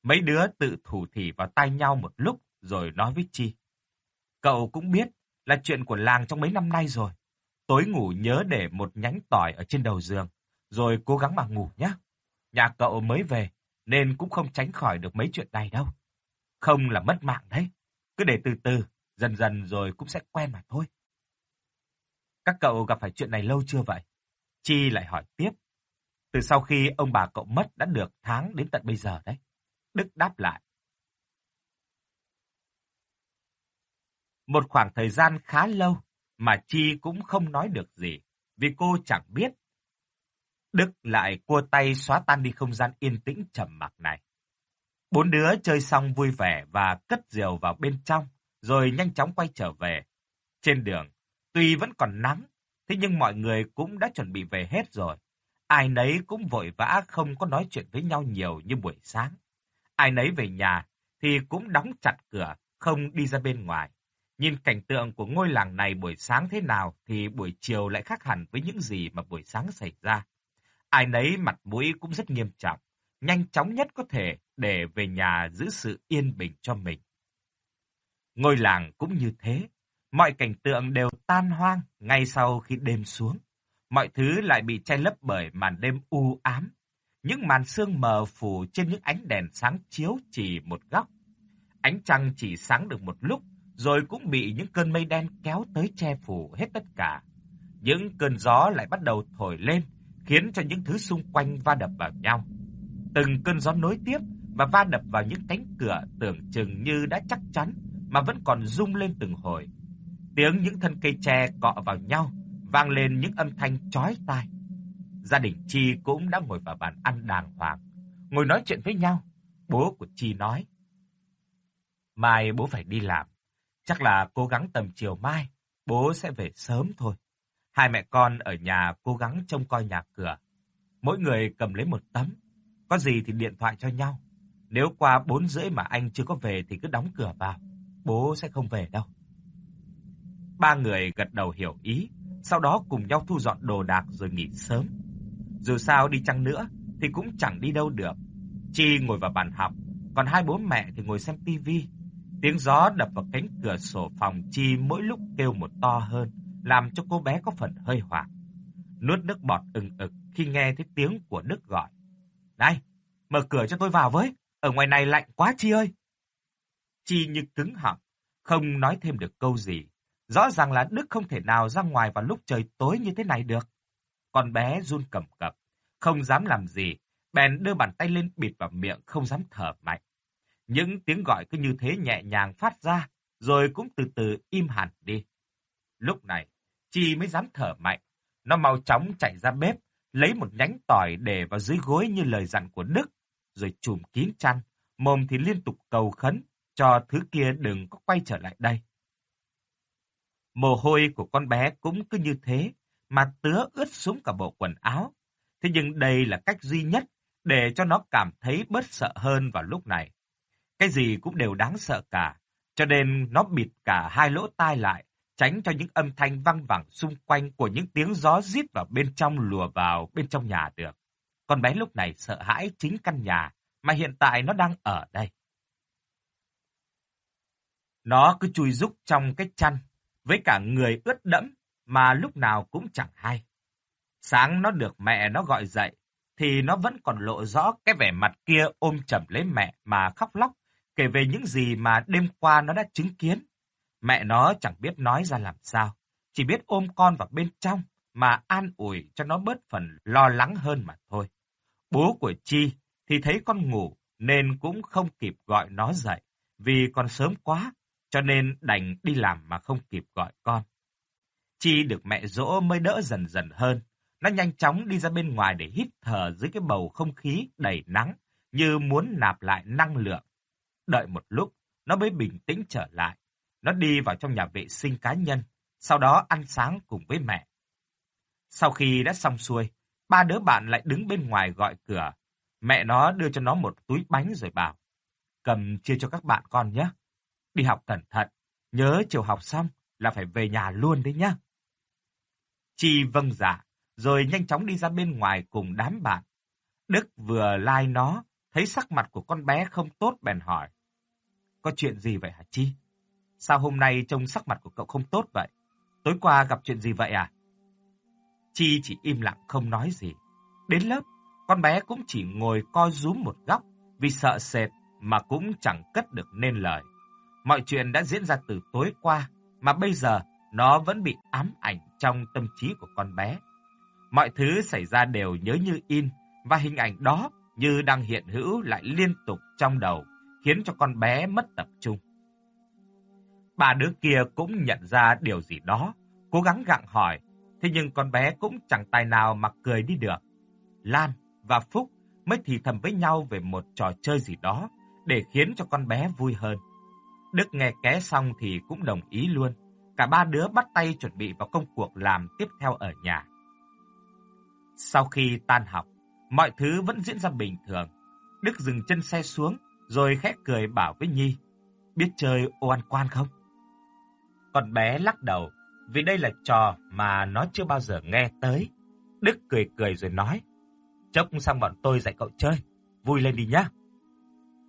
Mấy đứa tự thủ thỉ vào tay nhau một lúc rồi nói với Chi. Cậu cũng biết là chuyện của làng trong mấy năm nay rồi. Tối ngủ nhớ để một nhánh tỏi ở trên đầu giường, rồi cố gắng mà ngủ nhé. Nhà cậu mới về, nên cũng không tránh khỏi được mấy chuyện này đâu. Không là mất mạng đấy. Cứ để từ từ, dần dần rồi cũng sẽ quen mà thôi. Các cậu gặp phải chuyện này lâu chưa vậy? Chi lại hỏi tiếp. Từ sau khi ông bà cậu mất đã được tháng đến tận bây giờ đấy. Đức đáp lại. Một khoảng thời gian khá lâu mà Chi cũng không nói được gì, vì cô chẳng biết. Đức lại cua tay xóa tan đi không gian yên tĩnh trầm mặc này. Bốn đứa chơi xong vui vẻ và cất diều vào bên trong, rồi nhanh chóng quay trở về. Trên đường, tuy vẫn còn nắng, thế nhưng mọi người cũng đã chuẩn bị về hết rồi. Ai nấy cũng vội vã không có nói chuyện với nhau nhiều như buổi sáng. Ai nấy về nhà thì cũng đóng chặt cửa, không đi ra bên ngoài. Nhìn cảnh tượng của ngôi làng này buổi sáng thế nào thì buổi chiều lại khác hẳn với những gì mà buổi sáng xảy ra. Ai nấy mặt mũi cũng rất nghiêm trọng, nhanh chóng nhất có thể để về nhà giữ sự yên bình cho mình. Ngôi làng cũng như thế, mọi cảnh tượng đều tan hoang ngay sau khi đêm xuống. Mọi thứ lại bị che lấp bởi màn đêm u ám. Những màn sương mờ phủ trên những ánh đèn sáng chiếu chỉ một góc. Ánh trăng chỉ sáng được một lúc rồi cũng bị những cơn mây đen kéo tới che phủ hết tất cả. Những cơn gió lại bắt đầu thổi lên, khiến cho những thứ xung quanh va đập vào nhau. Từng cơn gió nối tiếp và va đập vào những cánh cửa tưởng chừng như đã chắc chắn mà vẫn còn rung lên từng hồi. Tiếng những thân cây tre cọ vào nhau vang lên những âm thanh chói tai. Gia đình Chi cũng đã ngồi vào bàn ăn đàng hoàng, ngồi nói chuyện với nhau. Bố của Chi nói: "Mai bố phải đi làm, Chắc là cố gắng tầm chiều mai, bố sẽ về sớm thôi. Hai mẹ con ở nhà cố gắng trông coi nhà cửa. Mỗi người cầm lấy một tấm. Có gì thì điện thoại cho nhau. Nếu qua bốn rưỡi mà anh chưa có về thì cứ đóng cửa vào. Bố sẽ không về đâu. Ba người gật đầu hiểu ý, sau đó cùng nhau thu dọn đồ đạc rồi nghỉ sớm. Dù sao đi chăng nữa thì cũng chẳng đi đâu được. Chi ngồi vào bàn học, còn hai bố mẹ thì ngồi xem tivi Tiếng gió đập vào cánh cửa sổ phòng Chi mỗi lúc kêu một to hơn, làm cho cô bé có phần hơi hoảng. Nuốt nước bọt ừng ực khi nghe thấy tiếng của Đức gọi. Này, mở cửa cho tôi vào với, ở ngoài này lạnh quá Chi ơi. Chi như cứng họng, không nói thêm được câu gì. Rõ ràng là Đức không thể nào ra ngoài vào lúc trời tối như thế này được. Con bé run cầm cập, không dám làm gì, bèn đưa bàn tay lên bịt vào miệng không dám thở mạnh. Những tiếng gọi cứ như thế nhẹ nhàng phát ra, rồi cũng từ từ im hẳn đi. Lúc này, Chi mới dám thở mạnh. Nó mau chóng chạy ra bếp, lấy một nhánh tỏi để vào dưới gối như lời dặn của Đức, rồi chùm kín chăn, mồm thì liên tục cầu khấn cho thứ kia đừng có quay trở lại đây. Mồ hôi của con bé cũng cứ như thế, mà tứa ướt xuống cả bộ quần áo. Thế nhưng đây là cách duy nhất để cho nó cảm thấy bớt sợ hơn vào lúc này. Cái gì cũng đều đáng sợ cả, cho nên nó bịt cả hai lỗ tai lại, tránh cho những âm thanh văng vẳng xung quanh của những tiếng gió rít vào bên trong lùa vào bên trong nhà được. Con bé lúc này sợ hãi chính căn nhà mà hiện tại nó đang ở đây. Nó cứ chui rúc trong cái chăn, với cả người ướt đẫm mà lúc nào cũng chẳng hay. Sáng nó được mẹ nó gọi dậy, thì nó vẫn còn lộ rõ cái vẻ mặt kia ôm chầm lấy mẹ mà khóc lóc, kể về những gì mà đêm qua nó đã chứng kiến. Mẹ nó chẳng biết nói ra làm sao, chỉ biết ôm con vào bên trong mà an ủi cho nó bớt phần lo lắng hơn mà thôi. Bố của Chi thì thấy con ngủ nên cũng không kịp gọi nó dậy, vì còn sớm quá, cho nên đành đi làm mà không kịp gọi con. Chi được mẹ dỗ mới đỡ dần dần hơn. Nó nhanh chóng đi ra bên ngoài để hít thở dưới cái bầu không khí đầy nắng, như muốn nạp lại năng lượng. Đợi một lúc, nó mới bình tĩnh trở lại. Nó đi vào trong nhà vệ sinh cá nhân, sau đó ăn sáng cùng với mẹ. Sau khi đã xong xuôi, ba đứa bạn lại đứng bên ngoài gọi cửa. Mẹ nó đưa cho nó một túi bánh rồi bảo, cầm chia cho các bạn con nhé. Đi học cẩn thận, nhớ chiều học xong là phải về nhà luôn đấy nhá. Chi vâng dạ, rồi nhanh chóng đi ra bên ngoài cùng đám bạn. Đức vừa lai nó, thấy sắc mặt của con bé không tốt bèn hỏi. Có chuyện gì vậy hả Chi? Sao hôm nay trông sắc mặt của cậu không tốt vậy? Tối qua gặp chuyện gì vậy à? Chi chỉ im lặng không nói gì. Đến lớp, con bé cũng chỉ ngồi co rúm một góc vì sợ sệt mà cũng chẳng cất được nên lời. Mọi chuyện đã diễn ra từ tối qua mà bây giờ nó vẫn bị ám ảnh trong tâm trí của con bé. Mọi thứ xảy ra đều nhớ như in và hình ảnh đó như đang hiện hữu lại liên tục trong đầu, khiến cho con bé mất tập trung. Ba đứa kia cũng nhận ra điều gì đó, cố gắng gặng hỏi, thế nhưng con bé cũng chẳng tài nào mà cười đi được. Lan và Phúc mới thì thầm với nhau về một trò chơi gì đó để khiến cho con bé vui hơn. Đức nghe ké xong thì cũng đồng ý luôn. Cả ba đứa bắt tay chuẩn bị vào công cuộc làm tiếp theo ở nhà. Sau khi tan học, mọi thứ vẫn diễn ra bình thường. Đức dừng chân xe xuống, rồi khẽ cười bảo với Nhi, biết chơi ô ăn quan không? Con bé lắc đầu, vì đây là trò mà nó chưa bao giờ nghe tới. Đức cười cười rồi nói, chốc sang bọn tôi dạy cậu chơi, vui lên đi nhá.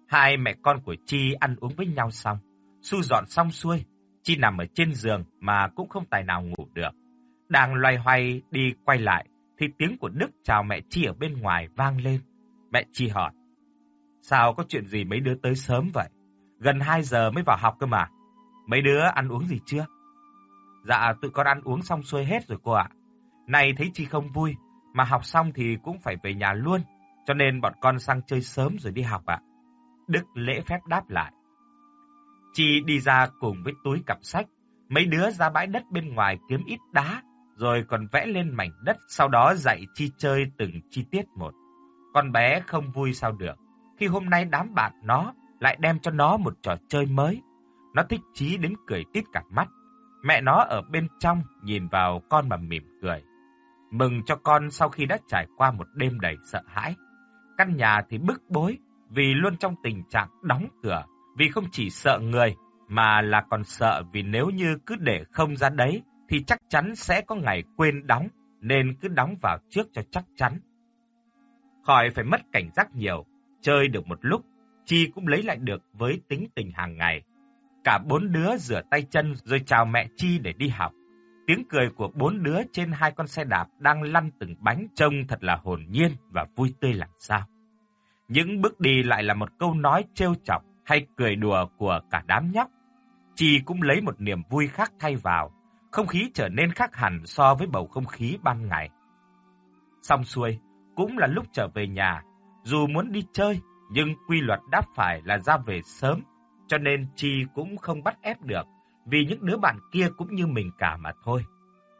Hai mẹ con của Chi ăn uống với nhau xong, Su dọn xong xuôi, Chi nằm ở trên giường mà cũng không tài nào ngủ được. Đang loay hoay đi quay lại, thì tiếng của Đức chào mẹ Chi ở bên ngoài vang lên. Mẹ Chi hỏi, sao có chuyện gì mấy đứa tới sớm vậy? Gần 2 giờ mới vào học cơ mà. Mấy đứa ăn uống gì chưa? Dạ, tụi con ăn uống xong xuôi hết rồi cô ạ. Này thấy Chi không vui, mà học xong thì cũng phải về nhà luôn, cho nên bọn con sang chơi sớm rồi đi học ạ. Đức lễ phép đáp lại. Chi đi ra cùng với túi cặp sách, mấy đứa ra bãi đất bên ngoài kiếm ít đá, rồi còn vẽ lên mảnh đất, sau đó dạy Chi chơi từng chi tiết một. Con bé không vui sao được, khi hôm nay đám bạn nó lại đem cho nó một trò chơi mới. Nó thích chí đến cười tít cả mắt. Mẹ nó ở bên trong nhìn vào con mà mỉm cười. Mừng cho con sau khi đã trải qua một đêm đầy sợ hãi. Căn nhà thì bức bối vì luôn trong tình trạng đóng cửa vì không chỉ sợ người, mà là còn sợ vì nếu như cứ để không ra đấy, thì chắc chắn sẽ có ngày quên đóng, nên cứ đóng vào trước cho chắc chắn. Khỏi phải mất cảnh giác nhiều, chơi được một lúc, Chi cũng lấy lại được với tính tình hàng ngày. Cả bốn đứa rửa tay chân rồi chào mẹ Chi để đi học. Tiếng cười của bốn đứa trên hai con xe đạp đang lăn từng bánh trông thật là hồn nhiên và vui tươi làm sao. Những bước đi lại là một câu nói trêu chọc hay cười đùa của cả đám nhóc. Chi cũng lấy một niềm vui khác thay vào, không khí trở nên khác hẳn so với bầu không khí ban ngày. Xong xuôi, cũng là lúc trở về nhà, dù muốn đi chơi, nhưng quy luật đáp phải là ra về sớm, cho nên Chi cũng không bắt ép được, vì những đứa bạn kia cũng như mình cả mà thôi.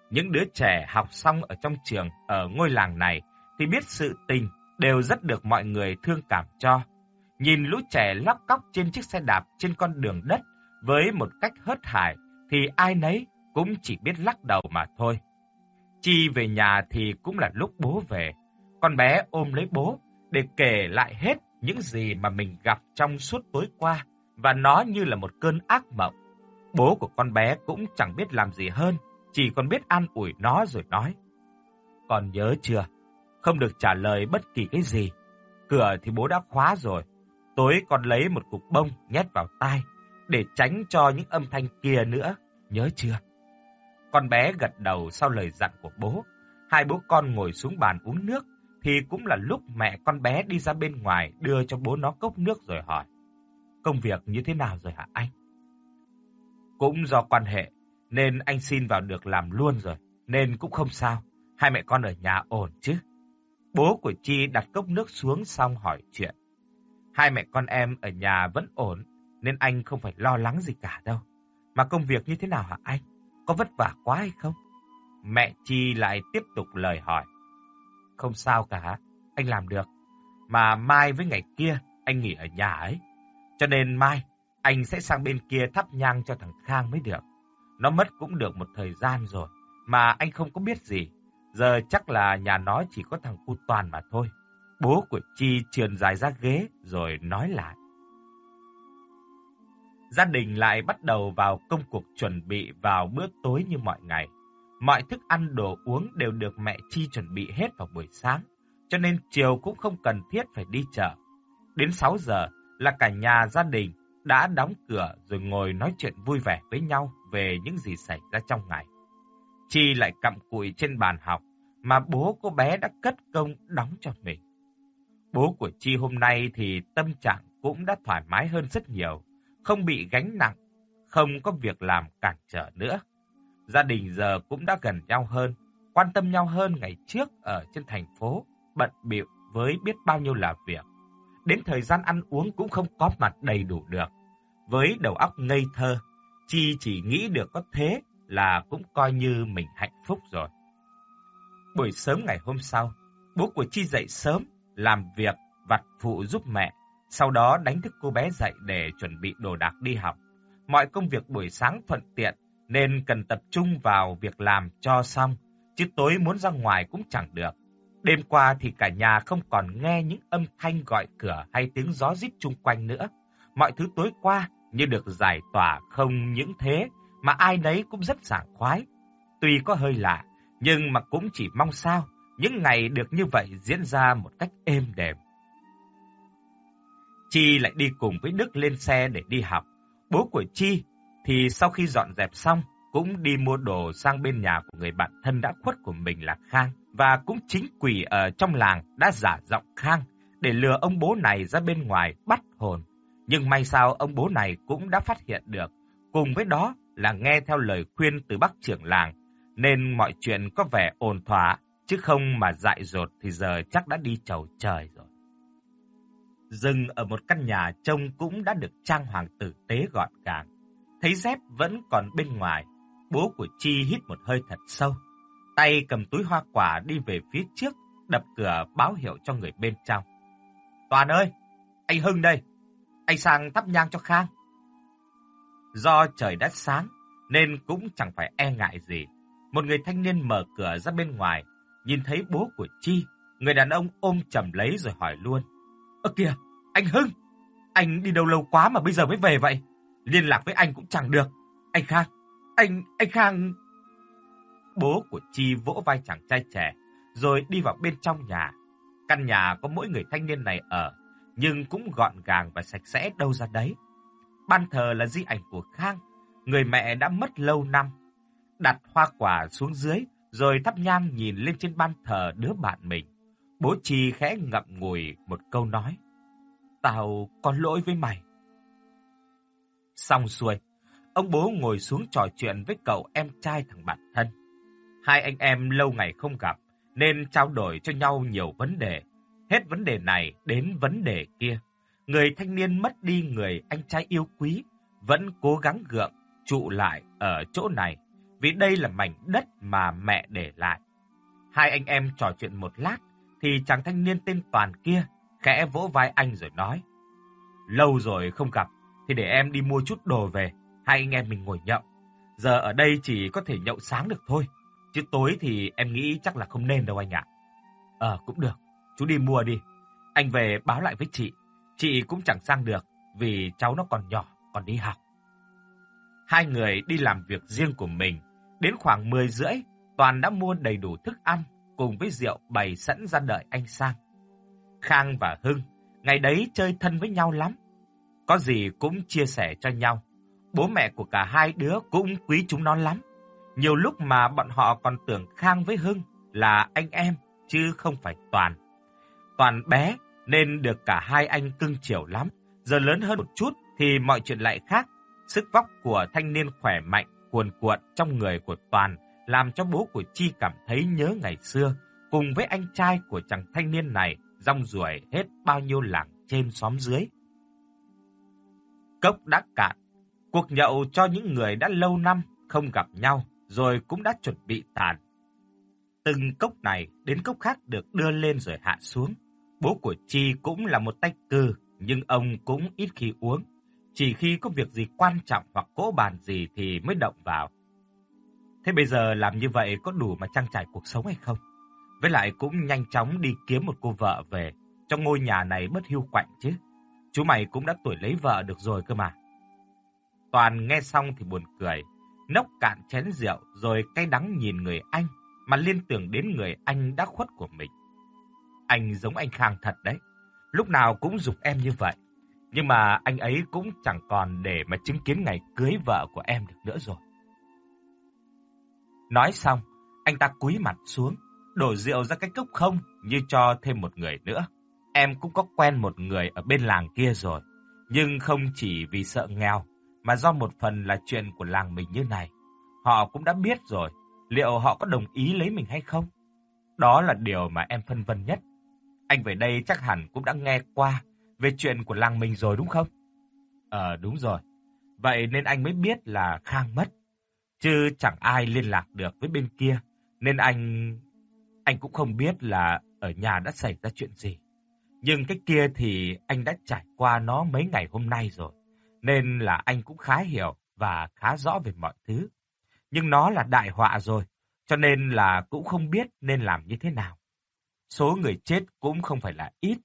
Những đứa trẻ học xong ở trong trường, ở ngôi làng này, thì biết sự tình đều rất được mọi người thương cảm cho, Nhìn lũ trẻ lóc cóc trên chiếc xe đạp trên con đường đất với một cách hớt hải thì ai nấy cũng chỉ biết lắc đầu mà thôi. Chi về nhà thì cũng là lúc bố về. Con bé ôm lấy bố để kể lại hết những gì mà mình gặp trong suốt tối qua và nó như là một cơn ác mộng. Bố của con bé cũng chẳng biết làm gì hơn, chỉ còn biết an ủi nó rồi nói. Còn nhớ chưa? Không được trả lời bất kỳ cái gì. Cửa thì bố đã khóa rồi. Tối con lấy một cục bông nhét vào tai để tránh cho những âm thanh kia nữa. Nhớ chưa? Con bé gật đầu sau lời dặn của bố. Hai bố con ngồi xuống bàn uống nước thì cũng là lúc mẹ con bé đi ra bên ngoài đưa cho bố nó cốc nước rồi hỏi. Công việc như thế nào rồi hả anh? Cũng do quan hệ nên anh xin vào được làm luôn rồi, nên cũng không sao. Hai mẹ con ở nhà ổn chứ? Bố của Chi đặt cốc nước xuống xong hỏi chuyện. Hai mẹ con em ở nhà vẫn ổn, nên anh không phải lo lắng gì cả đâu. Mà công việc như thế nào hả anh? Có vất vả quá hay không? Mẹ Chi lại tiếp tục lời hỏi. Không sao cả, anh làm được. Mà mai với ngày kia, anh nghỉ ở nhà ấy. Cho nên mai, anh sẽ sang bên kia thắp nhang cho thằng Khang mới được. Nó mất cũng được một thời gian rồi, mà anh không có biết gì. Giờ chắc là nhà nó chỉ có thằng cu toàn mà thôi. Bố của Chi trườn dài ra ghế rồi nói lại. Gia đình lại bắt đầu vào công cuộc chuẩn bị vào bữa tối như mọi ngày. Mọi thức ăn đồ uống đều được mẹ Chi chuẩn bị hết vào buổi sáng, cho nên chiều cũng không cần thiết phải đi chợ. Đến 6 giờ là cả nhà gia đình đã đóng cửa rồi ngồi nói chuyện vui vẻ với nhau về những gì xảy ra trong ngày. Chi lại cặm cụi trên bàn học mà bố cô bé đã cất công đóng cho mình. Bố của Chi hôm nay thì tâm trạng cũng đã thoải mái hơn rất nhiều, không bị gánh nặng, không có việc làm cản trở nữa. Gia đình giờ cũng đã gần nhau hơn, quan tâm nhau hơn ngày trước ở trên thành phố, bận bịu với biết bao nhiêu là việc. Đến thời gian ăn uống cũng không có mặt đầy đủ được. Với đầu óc ngây thơ, Chi chỉ nghĩ được có thế là cũng coi như mình hạnh phúc rồi. Buổi sớm ngày hôm sau, bố của Chi dậy sớm, làm việc, vặt phụ giúp mẹ, sau đó đánh thức cô bé dậy để chuẩn bị đồ đạc đi học. Mọi công việc buổi sáng thuận tiện, nên cần tập trung vào việc làm cho xong, chứ tối muốn ra ngoài cũng chẳng được. Đêm qua thì cả nhà không còn nghe những âm thanh gọi cửa hay tiếng gió rít chung quanh nữa. Mọi thứ tối qua như được giải tỏa không những thế mà ai nấy cũng rất sảng khoái. Tuy có hơi lạ, nhưng mà cũng chỉ mong sao những ngày được như vậy diễn ra một cách êm đềm. Chi lại đi cùng với Đức lên xe để đi học. Bố của Chi thì sau khi dọn dẹp xong cũng đi mua đồ sang bên nhà của người bạn thân đã khuất của mình là Khang và cũng chính quỷ ở trong làng đã giả giọng Khang để lừa ông bố này ra bên ngoài bắt hồn. Nhưng may sao ông bố này cũng đã phát hiện được, cùng với đó là nghe theo lời khuyên từ bác trưởng làng, nên mọi chuyện có vẻ ổn thỏa, chứ không mà dại dột thì giờ chắc đã đi chầu trời rồi. Dừng ở một căn nhà trông cũng đã được trang hoàng tử tế gọn gàng. Thấy dép vẫn còn bên ngoài, bố của Chi hít một hơi thật sâu. Tay cầm túi hoa quả đi về phía trước, đập cửa báo hiệu cho người bên trong. Toàn ơi, anh Hưng đây, anh sang thắp nhang cho Khang. Do trời đã sáng, nên cũng chẳng phải e ngại gì. Một người thanh niên mở cửa ra bên ngoài, nhìn thấy bố của Chi, người đàn ông ôm chầm lấy rồi hỏi luôn. Ơ kìa, anh Hưng, anh đi đâu lâu quá mà bây giờ mới về vậy? Liên lạc với anh cũng chẳng được. Anh Khang, anh, anh Khang... Bố của Chi vỗ vai chàng trai trẻ, rồi đi vào bên trong nhà. Căn nhà có mỗi người thanh niên này ở, nhưng cũng gọn gàng và sạch sẽ đâu ra đấy. Ban thờ là di ảnh của Khang, người mẹ đã mất lâu năm. Đặt hoa quả xuống dưới, rồi thắp nhang nhìn lên trên ban thờ đứa bạn mình. Bố Chi khẽ ngậm ngùi một câu nói. Tao có lỗi với mày. Xong xuôi, ông bố ngồi xuống trò chuyện với cậu em trai thằng bạn thân. Hai anh em lâu ngày không gặp, nên trao đổi cho nhau nhiều vấn đề. Hết vấn đề này đến vấn đề kia. Người thanh niên mất đi người anh trai yêu quý, vẫn cố gắng gượng, trụ lại ở chỗ này, vì đây là mảnh đất mà mẹ để lại. Hai anh em trò chuyện một lát, thì chàng thanh niên tên Toàn kia khẽ vỗ vai anh rồi nói. Lâu rồi không gặp, thì để em đi mua chút đồ về, hai anh em mình ngồi nhậu. Giờ ở đây chỉ có thể nhậu sáng được thôi, chứ tối thì em nghĩ chắc là không nên đâu anh ạ. Ờ, cũng được, chú đi mua đi. Anh về báo lại với chị, chị cũng chẳng sang được vì cháu nó còn nhỏ, còn đi học. Hai người đi làm việc riêng của mình. Đến khoảng 10 rưỡi, Toàn đã mua đầy đủ thức ăn cùng với rượu bày sẵn ra đợi anh sang. Khang và Hưng, ngày đấy chơi thân với nhau lắm. Có gì cũng chia sẻ cho nhau. Bố mẹ của cả hai đứa cũng quý chúng nó lắm. Nhiều lúc mà bọn họ còn tưởng Khang với Hưng là anh em, chứ không phải Toàn. Toàn bé nên được cả hai anh cưng chiều lắm. Giờ lớn hơn một chút thì mọi chuyện lại khác. Sức vóc của thanh niên khỏe mạnh, cuồn cuộn trong người của Toàn làm cho bố của Chi cảm thấy nhớ ngày xưa, cùng với anh trai của chàng thanh niên này rong ruổi hết bao nhiêu làng trên xóm dưới. Cốc đã cạn, cuộc nhậu cho những người đã lâu năm không gặp nhau rồi cũng đã chuẩn bị tàn. Từng cốc này đến cốc khác được đưa lên rồi hạ xuống. Bố của Chi cũng là một tay cừ, nhưng ông cũng ít khi uống. Chỉ khi có việc gì quan trọng hoặc cỗ bàn gì thì mới động vào. Thế bây giờ làm như vậy có đủ mà trang trải cuộc sống hay không? Với lại cũng nhanh chóng đi kiếm một cô vợ về, trong ngôi nhà này bất hưu quạnh chứ. Chú mày cũng đã tuổi lấy vợ được rồi cơ mà. Toàn nghe xong thì buồn cười, nốc cạn chén rượu rồi cay đắng nhìn người anh mà liên tưởng đến người anh đã khuất của mình. Anh giống anh Khang thật đấy, lúc nào cũng dục em như vậy. Nhưng mà anh ấy cũng chẳng còn để mà chứng kiến ngày cưới vợ của em được nữa rồi. Nói xong, anh ta cúi mặt xuống, đổ rượu ra cái cốc không như cho thêm một người nữa. Em cũng có quen một người ở bên làng kia rồi, nhưng không chỉ vì sợ nghèo, mà do một phần là chuyện của làng mình như này. Họ cũng đã biết rồi, liệu họ có đồng ý lấy mình hay không? Đó là điều mà em phân vân nhất. Anh về đây chắc hẳn cũng đã nghe qua về chuyện của làng mình rồi đúng không? Ờ đúng rồi. Vậy nên anh mới biết là Khang mất. Chứ chẳng ai liên lạc được với bên kia. Nên anh... Anh cũng không biết là ở nhà đã xảy ra chuyện gì. Nhưng cái kia thì anh đã trải qua nó mấy ngày hôm nay rồi. Nên là anh cũng khá hiểu và khá rõ về mọi thứ. Nhưng nó là đại họa rồi. Cho nên là cũng không biết nên làm như thế nào. Số người chết cũng không phải là ít.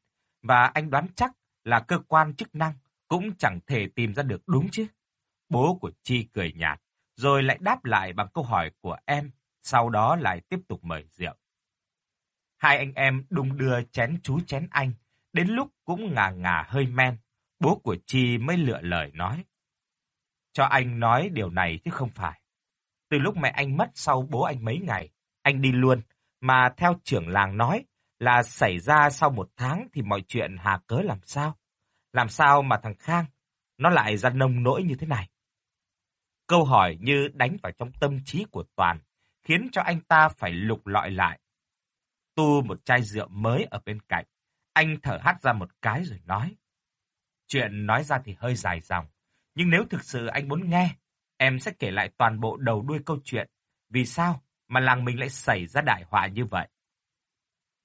Và anh đoán chắc là cơ quan chức năng cũng chẳng thể tìm ra được đúng chứ. Bố của Chi cười nhạt, rồi lại đáp lại bằng câu hỏi của em, sau đó lại tiếp tục mời rượu. Hai anh em đung đưa chén chú chén anh, đến lúc cũng ngà ngà hơi men, bố của Chi mới lựa lời nói. Cho anh nói điều này chứ không phải. Từ lúc mẹ anh mất sau bố anh mấy ngày, anh đi luôn, mà theo trưởng làng nói là xảy ra sau một tháng thì mọi chuyện hà cớ làm sao? Làm sao mà thằng Khang nó lại ra nông nỗi như thế này? Câu hỏi như đánh vào trong tâm trí của Toàn, khiến cho anh ta phải lục lọi lại. Tu một chai rượu mới ở bên cạnh, anh thở hắt ra một cái rồi nói. Chuyện nói ra thì hơi dài dòng, nhưng nếu thực sự anh muốn nghe, em sẽ kể lại toàn bộ đầu đuôi câu chuyện. Vì sao mà làng mình lại xảy ra đại họa như vậy?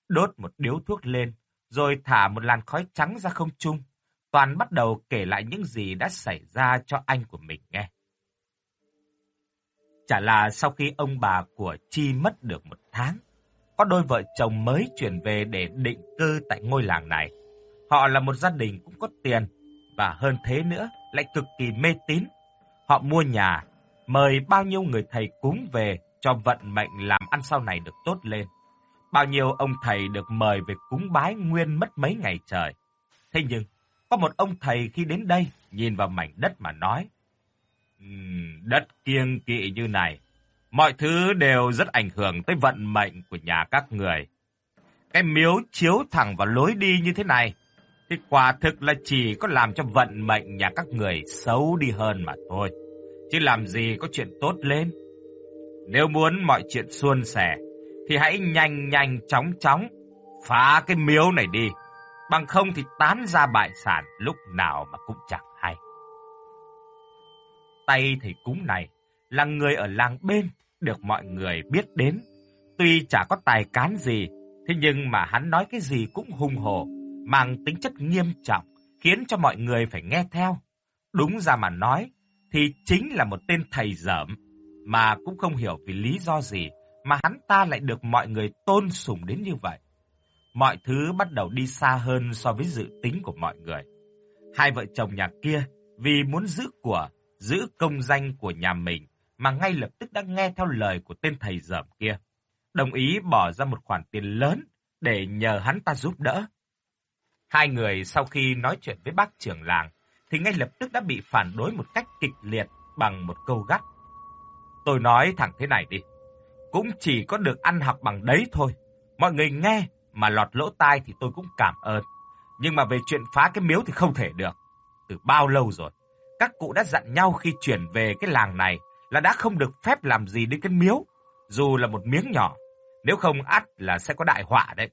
Đốt một điếu thuốc lên, rồi thả một làn khói trắng ra không trung. Toàn bắt đầu kể lại những gì đã xảy ra cho anh của mình nghe. Chả là sau khi ông bà của Chi mất được một tháng, có đôi vợ chồng mới chuyển về để định cư tại ngôi làng này. Họ là một gia đình cũng có tiền, và hơn thế nữa, lại cực kỳ mê tín. Họ mua nhà, mời bao nhiêu người thầy cúng về cho vận mệnh làm ăn sau này được tốt lên. Bao nhiêu ông thầy được mời về cúng bái nguyên mất mấy ngày trời. Thế nhưng, có một ông thầy khi đến đây, nhìn vào mảnh đất mà nói, đất kiêng kỵ như này, mọi thứ đều rất ảnh hưởng tới vận mệnh của nhà các người. Cái miếu chiếu thẳng vào lối đi như thế này, thì quả thực là chỉ có làm cho vận mệnh nhà các người xấu đi hơn mà thôi. Chứ làm gì có chuyện tốt lên. Nếu muốn mọi chuyện suôn sẻ, thì hãy nhanh nhanh chóng chóng phá cái miếu này đi. Bằng không thì tán ra bại sản lúc nào mà cũng chẳng hay. Tay thầy cúng này là người ở làng bên được mọi người biết đến. Tuy chả có tài cán gì, thế nhưng mà hắn nói cái gì cũng hùng hổ, mang tính chất nghiêm trọng, khiến cho mọi người phải nghe theo. Đúng ra mà nói, thì chính là một tên thầy dởm, mà cũng không hiểu vì lý do gì mà hắn ta lại được mọi người tôn sùng đến như vậy. Mọi thứ bắt đầu đi xa hơn so với dự tính của mọi người. Hai vợ chồng nhà kia vì muốn giữ của giữ công danh của nhà mình mà ngay lập tức đã nghe theo lời của tên thầy dởm kia, đồng ý bỏ ra một khoản tiền lớn để nhờ hắn ta giúp đỡ. Hai người sau khi nói chuyện với bác trưởng làng thì ngay lập tức đã bị phản đối một cách kịch liệt bằng một câu gắt. Tôi nói thẳng thế này đi, cũng chỉ có được ăn học bằng đấy thôi. Mọi người nghe mà lọt lỗ tai thì tôi cũng cảm ơn. Nhưng mà về chuyện phá cái miếu thì không thể được. Từ bao lâu rồi, các cụ đã dặn nhau khi chuyển về cái làng này là đã không được phép làm gì đến cái miếu, dù là một miếng nhỏ. Nếu không ắt là sẽ có đại họa đấy.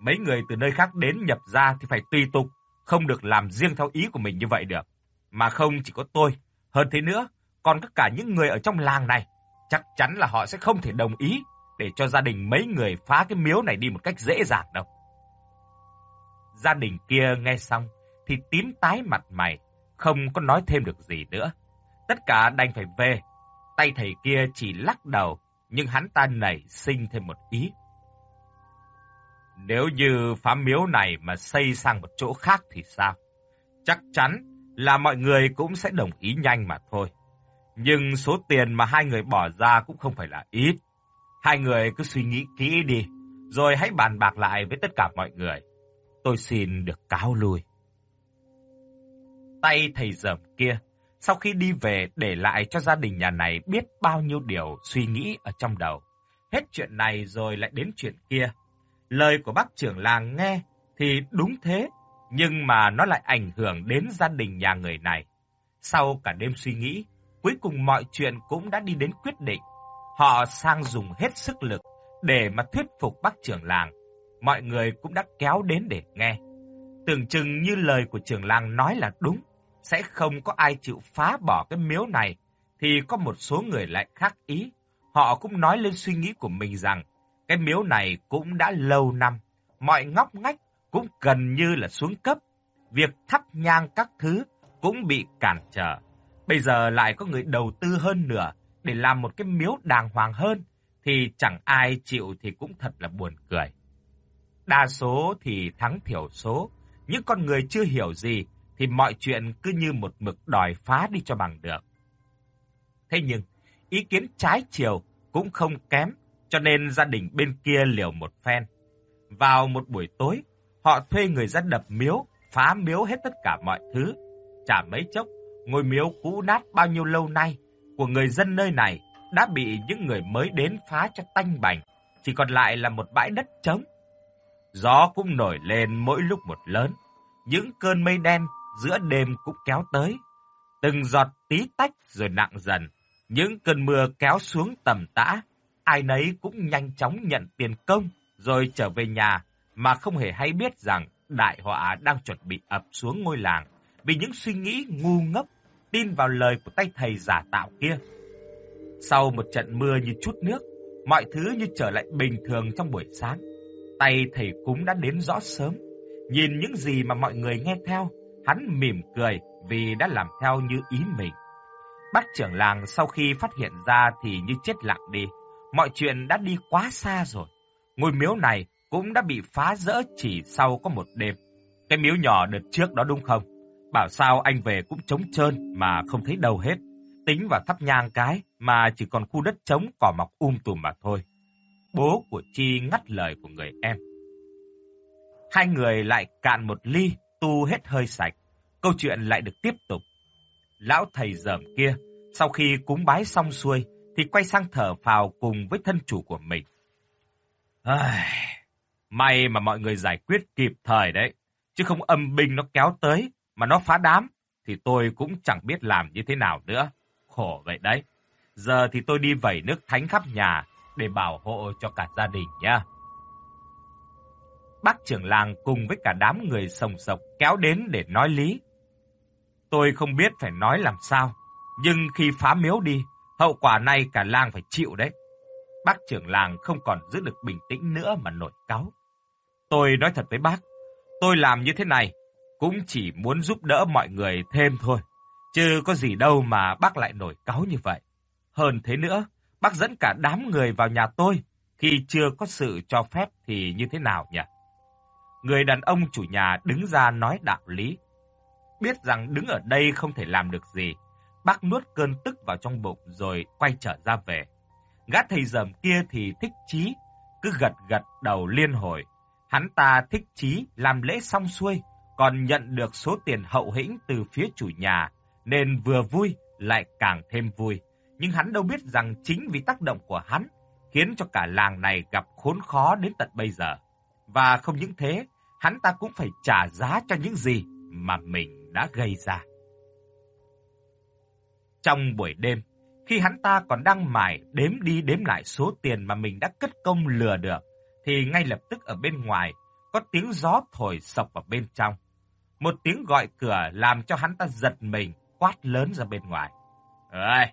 Mấy người từ nơi khác đến nhập ra thì phải tùy tục, không được làm riêng theo ý của mình như vậy được. Mà không chỉ có tôi, hơn thế nữa, còn tất cả những người ở trong làng này, chắc chắn là họ sẽ không thể đồng ý để cho gia đình mấy người phá cái miếu này đi một cách dễ dàng đâu. Gia đình kia nghe xong thì tím tái mặt mày, không có nói thêm được gì nữa. Tất cả đành phải về. Tay thầy kia chỉ lắc đầu, nhưng hắn ta nảy sinh thêm một ý. Nếu như phá miếu này mà xây sang một chỗ khác thì sao? Chắc chắn là mọi người cũng sẽ đồng ý nhanh mà thôi. Nhưng số tiền mà hai người bỏ ra cũng không phải là ít. Hai người cứ suy nghĩ kỹ đi, rồi hãy bàn bạc lại với tất cả mọi người. Tôi xin được cáo lui. Tay thầy dởm kia, sau khi đi về để lại cho gia đình nhà này biết bao nhiêu điều suy nghĩ ở trong đầu. Hết chuyện này rồi lại đến chuyện kia. Lời của bác trưởng làng nghe thì đúng thế, nhưng mà nó lại ảnh hưởng đến gia đình nhà người này. Sau cả đêm suy nghĩ, cuối cùng mọi chuyện cũng đã đi đến quyết định. Họ sang dùng hết sức lực để mà thuyết phục bác trưởng làng. Mọi người cũng đã kéo đến để nghe. Tưởng chừng như lời của trưởng làng nói là đúng, sẽ không có ai chịu phá bỏ cái miếu này, thì có một số người lại khác ý. Họ cũng nói lên suy nghĩ của mình rằng, cái miếu này cũng đã lâu năm, mọi ngóc ngách cũng gần như là xuống cấp. Việc thắp nhang các thứ cũng bị cản trở. Bây giờ lại có người đầu tư hơn nữa để làm một cái miếu đàng hoàng hơn, thì chẳng ai chịu thì cũng thật là buồn cười. Đa số thì thắng thiểu số, những con người chưa hiểu gì thì mọi chuyện cứ như một mực đòi phá đi cho bằng được. Thế nhưng, ý kiến trái chiều cũng không kém, cho nên gia đình bên kia liều một phen. Vào một buổi tối, họ thuê người ra đập miếu, phá miếu hết tất cả mọi thứ. Chả mấy chốc, ngôi miếu cũ nát bao nhiêu lâu nay của người dân nơi này đã bị những người mới đến phá cho tanh bành, chỉ còn lại là một bãi đất trống. Gió cũng nổi lên mỗi lúc một lớn, những cơn mây đen giữa đêm cũng kéo tới. Từng giọt tí tách rồi nặng dần, những cơn mưa kéo xuống tầm tã, ai nấy cũng nhanh chóng nhận tiền công rồi trở về nhà mà không hề hay biết rằng đại họa đang chuẩn bị ập xuống ngôi làng vì những suy nghĩ ngu ngốc tin vào lời của tay thầy giả tạo kia. Sau một trận mưa như chút nước, mọi thứ như trở lại bình thường trong buổi sáng. Tay thầy cúng đã đến rõ sớm, nhìn những gì mà mọi người nghe theo, hắn mỉm cười vì đã làm theo như ý mình. Bác trưởng làng sau khi phát hiện ra thì như chết lặng đi, mọi chuyện đã đi quá xa rồi. Ngôi miếu này cũng đã bị phá rỡ chỉ sau có một đêm. Cái miếu nhỏ đợt trước đó đúng không? Bảo sao anh về cũng trống trơn mà không thấy đâu hết. Tính vào thắp nhang cái mà chỉ còn khu đất trống cỏ mọc um tùm mà thôi. Bố của Chi ngắt lời của người em. Hai người lại cạn một ly, tu hết hơi sạch. Câu chuyện lại được tiếp tục. Lão thầy dởm kia, sau khi cúng bái xong xuôi, thì quay sang thở phào cùng với thân chủ của mình. Ai... May mà mọi người giải quyết kịp thời đấy, chứ không âm binh nó kéo tới, mà nó phá đám, thì tôi cũng chẳng biết làm như thế nào nữa. Khổ vậy đấy. Giờ thì tôi đi vẩy nước thánh khắp nhà để bảo hộ cho cả gia đình nha. Bác trưởng làng cùng với cả đám người sồng sộc kéo đến để nói lý. Tôi không biết phải nói làm sao, nhưng khi phá miếu đi, hậu quả này cả làng phải chịu đấy. Bác trưởng làng không còn giữ được bình tĩnh nữa mà nổi cáu. Tôi nói thật với bác, tôi làm như thế này cũng chỉ muốn giúp đỡ mọi người thêm thôi. Chứ có gì đâu mà bác lại nổi cáu như vậy. Hơn thế nữa, bác dẫn cả đám người vào nhà tôi khi chưa có sự cho phép thì như thế nào nhỉ? Người đàn ông chủ nhà đứng ra nói đạo lý. Biết rằng đứng ở đây không thể làm được gì, bác nuốt cơn tức vào trong bụng rồi quay trở ra về. Gã thầy dầm kia thì thích chí, cứ gật gật đầu liên hồi. Hắn ta thích chí làm lễ xong xuôi, còn nhận được số tiền hậu hĩnh từ phía chủ nhà, nên vừa vui lại càng thêm vui. Nhưng hắn đâu biết rằng chính vì tác động của hắn, khiến cho cả làng này gặp khốn khó đến tận bây giờ. Và không những thế, hắn ta cũng phải trả giá cho những gì mà mình đã gây ra. Trong buổi đêm, khi hắn ta còn đang mải đếm đi đếm lại số tiền mà mình đã cất công lừa được, thì ngay lập tức ở bên ngoài có tiếng gió thổi sộc vào bên trong. Một tiếng gọi cửa làm cho hắn ta giật mình, quát lớn ra bên ngoài. Ơi,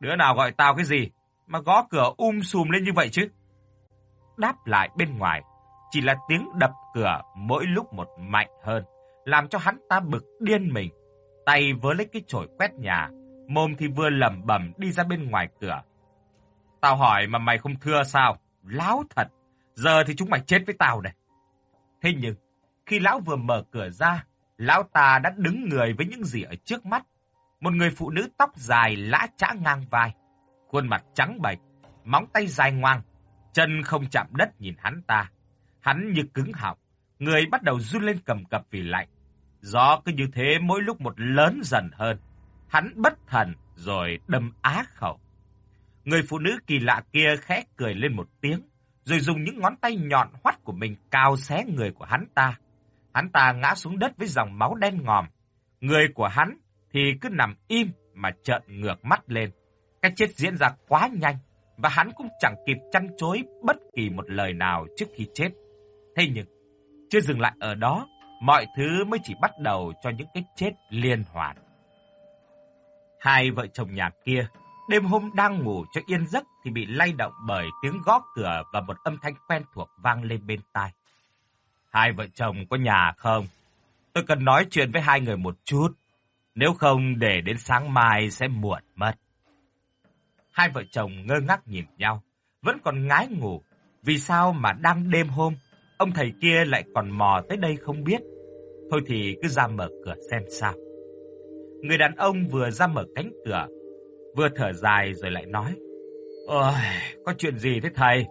đứa nào gọi tao cái gì mà gõ cửa um sùm lên như vậy chứ? Đáp lại bên ngoài, chỉ là tiếng đập cửa mỗi lúc một mạnh hơn, làm cho hắn ta bực điên mình. Tay vớ lấy cái chổi quét nhà, mồm thì vừa lẩm bẩm đi ra bên ngoài cửa. Tao hỏi mà mày không thưa sao? Láo thật, giờ thì chúng mày chết với tao đây. Thế nhưng, khi lão vừa mở cửa ra, lão ta đã đứng người với những gì ở trước mắt. Một người phụ nữ tóc dài lã chã ngang vai, khuôn mặt trắng bệch, móng tay dài ngoằng, chân không chạm đất nhìn hắn ta. Hắn như cứng họng, người bắt đầu run lên cầm cập vì lạnh. Gió cứ như thế mỗi lúc một lớn dần hơn. Hắn bất thần rồi đâm á khẩu. Người phụ nữ kỳ lạ kia khẽ cười lên một tiếng, rồi dùng những ngón tay nhọn hoắt của mình cào xé người của hắn ta. Hắn ta ngã xuống đất với dòng máu đen ngòm. Người của hắn thì cứ nằm im mà trợn ngược mắt lên. Cái chết diễn ra quá nhanh và hắn cũng chẳng kịp chăn chối bất kỳ một lời nào trước khi chết. Thế nhưng, chưa dừng lại ở đó, mọi thứ mới chỉ bắt đầu cho những cái chết liên hoàn. Hai vợ chồng nhà kia, đêm hôm đang ngủ cho yên giấc thì bị lay động bởi tiếng gõ cửa và một âm thanh quen thuộc vang lên bên tai. Hai vợ chồng có nhà không? Tôi cần nói chuyện với hai người một chút. Nếu không để đến sáng mai sẽ muộn mất. Hai vợ chồng ngơ ngác nhìn nhau, vẫn còn ngái ngủ. Vì sao mà đang đêm hôm, ông thầy kia lại còn mò tới đây không biết. Thôi thì cứ ra mở cửa xem sao. Người đàn ông vừa ra mở cánh cửa, vừa thở dài rồi lại nói. Ôi, có chuyện gì thế thầy?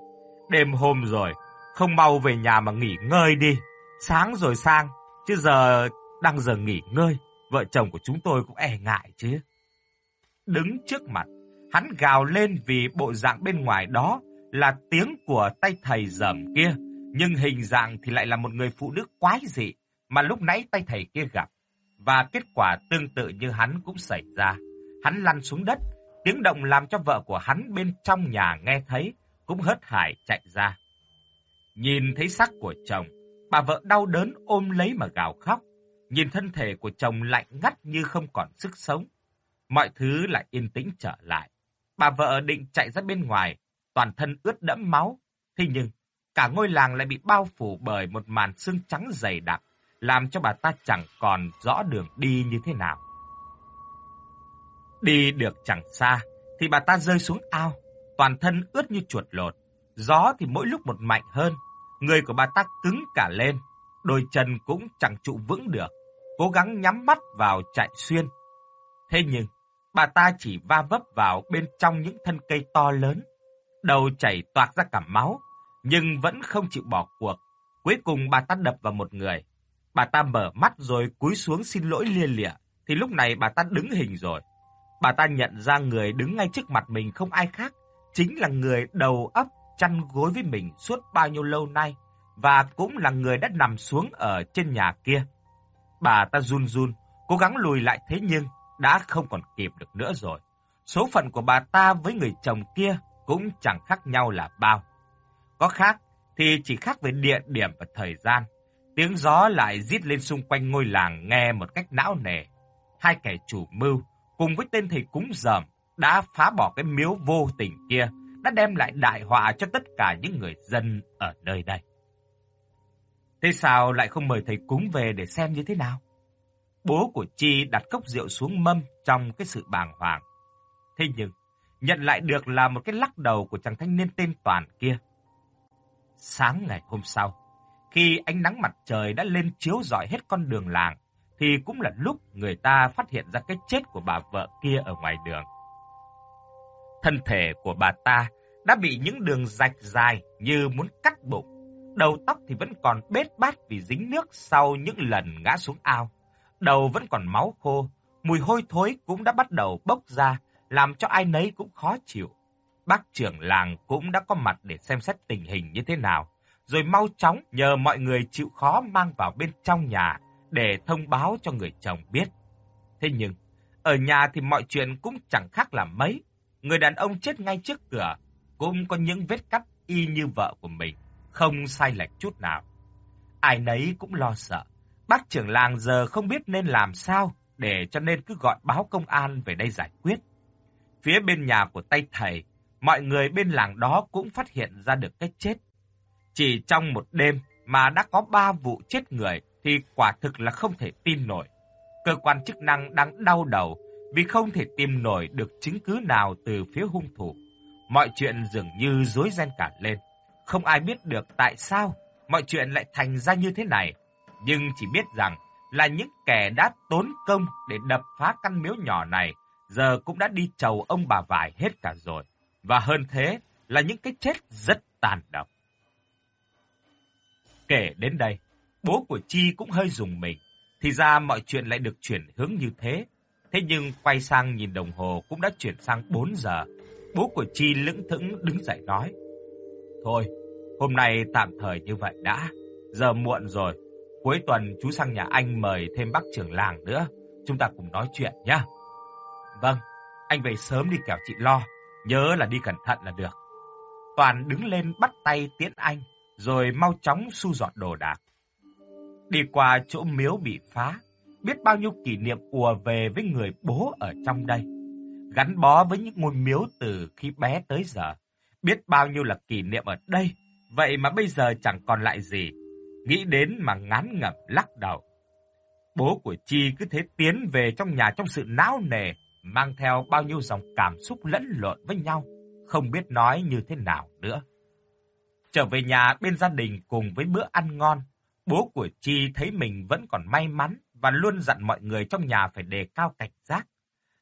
Đêm hôm rồi, không mau về nhà mà nghỉ ngơi đi. Sáng rồi sang, chứ giờ đang giờ nghỉ ngơi. Vợ chồng của chúng tôi cũng e ngại chứ. Đứng trước mặt, hắn gào lên vì bộ dạng bên ngoài đó là tiếng của tay thầy dởm kia. Nhưng hình dạng thì lại là một người phụ nữ quái dị mà lúc nãy tay thầy kia gặp. Và kết quả tương tự như hắn cũng xảy ra. Hắn lăn xuống đất, tiếng động làm cho vợ của hắn bên trong nhà nghe thấy, cũng hớt hải chạy ra. Nhìn thấy sắc của chồng, bà vợ đau đớn ôm lấy mà gào khóc. Nhìn thân thể của chồng lạnh ngắt như không còn sức sống. Mọi thứ lại yên tĩnh trở lại. Bà vợ định chạy ra bên ngoài, toàn thân ướt đẫm máu. Thế nhưng, cả ngôi làng lại bị bao phủ bởi một màn xương trắng dày đặc, làm cho bà ta chẳng còn rõ đường đi như thế nào. Đi được chẳng xa, thì bà ta rơi xuống ao, toàn thân ướt như chuột lột. Gió thì mỗi lúc một mạnh hơn, người của bà ta cứng cả lên, đôi chân cũng chẳng trụ vững được, cố gắng nhắm mắt vào chạy xuyên. Thế nhưng, bà ta chỉ va vấp vào bên trong những thân cây to lớn, đầu chảy toạc ra cả máu, nhưng vẫn không chịu bỏ cuộc. Cuối cùng bà ta đập vào một người. Bà ta mở mắt rồi cúi xuống xin lỗi lia lịa, thì lúc này bà ta đứng hình rồi. Bà ta nhận ra người đứng ngay trước mặt mình không ai khác, chính là người đầu ấp chăn gối với mình suốt bao nhiêu lâu nay và cũng là người đã nằm xuống ở trên nhà kia. Bà ta run run, cố gắng lùi lại thế nhưng đã không còn kịp được nữa rồi. Số phận của bà ta với người chồng kia cũng chẳng khác nhau là bao. Có khác thì chỉ khác về địa điểm và thời gian. Tiếng gió lại rít lên xung quanh ngôi làng nghe một cách não nề. Hai kẻ chủ mưu cùng với tên thầy cúng dởm đã phá bỏ cái miếu vô tình kia, đã đem lại đại họa cho tất cả những người dân ở nơi đây. Thế sao lại không mời thầy cúng về để xem như thế nào? Bố của Chi đặt cốc rượu xuống mâm trong cái sự bàng hoàng. Thế nhưng, nhận lại được là một cái lắc đầu của chàng thanh niên tên Toàn kia. Sáng ngày hôm sau, khi ánh nắng mặt trời đã lên chiếu rọi hết con đường làng, thì cũng là lúc người ta phát hiện ra cái chết của bà vợ kia ở ngoài đường. Thân thể của bà ta đã bị những đường rạch dài như muốn cắt bụng. Đầu tóc thì vẫn còn bết bát vì dính nước sau những lần ngã xuống ao. Đầu vẫn còn máu khô, mùi hôi thối cũng đã bắt đầu bốc ra, làm cho ai nấy cũng khó chịu. Bác trưởng làng cũng đã có mặt để xem xét tình hình như thế nào, rồi mau chóng nhờ mọi người chịu khó mang vào bên trong nhà để thông báo cho người chồng biết. Thế nhưng, ở nhà thì mọi chuyện cũng chẳng khác là mấy. Người đàn ông chết ngay trước cửa, cũng có những vết cắt y như vợ của mình, không sai lệch chút nào. Ai nấy cũng lo sợ. Bác trưởng làng giờ không biết nên làm sao, để cho nên cứ gọi báo công an về đây giải quyết. Phía bên nhà của tay thầy, mọi người bên làng đó cũng phát hiện ra được cái chết. Chỉ trong một đêm mà đã có ba vụ chết người thì quả thực là không thể tin nổi. Cơ quan chức năng đang đau đầu vì không thể tìm nổi được chứng cứ nào từ phía hung thủ. Mọi chuyện dường như rối ren cả lên. Không ai biết được tại sao mọi chuyện lại thành ra như thế này. Nhưng chỉ biết rằng là những kẻ đã tốn công để đập phá căn miếu nhỏ này, giờ cũng đã đi chầu ông bà vải hết cả rồi. Và hơn thế là những cái chết rất tàn độc. Kể đến đây, bố của Chi cũng hơi dùng mình. Thì ra mọi chuyện lại được chuyển hướng như thế. Thế nhưng quay sang nhìn đồng hồ cũng đã chuyển sang 4 giờ. Bố của Chi lững thững đứng dậy nói. Thôi, hôm nay tạm thời như vậy đã. Giờ muộn rồi. Cuối tuần chú sang nhà anh mời thêm bác trưởng làng nữa. Chúng ta cùng nói chuyện nhé. Vâng, anh về sớm đi kẻo chị lo. Nhớ là đi cẩn thận là được. Toàn đứng lên bắt tay tiễn anh, rồi mau chóng su dọn đồ đạc. Đi qua chỗ miếu bị phá, biết bao nhiêu kỷ niệm ùa về với người bố ở trong đây. Gắn bó với những ngôi miếu từ khi bé tới giờ. Biết bao nhiêu là kỷ niệm ở đây, vậy mà bây giờ chẳng còn lại gì. Nghĩ đến mà ngán ngẩm lắc đầu. Bố của Chi cứ thế tiến về trong nhà trong sự não nề, mang theo bao nhiêu dòng cảm xúc lẫn lộn với nhau, không biết nói như thế nào nữa. Trở về nhà bên gia đình cùng với bữa ăn ngon, bố của Chi thấy mình vẫn còn may mắn và luôn dặn mọi người trong nhà phải đề cao cảnh giác.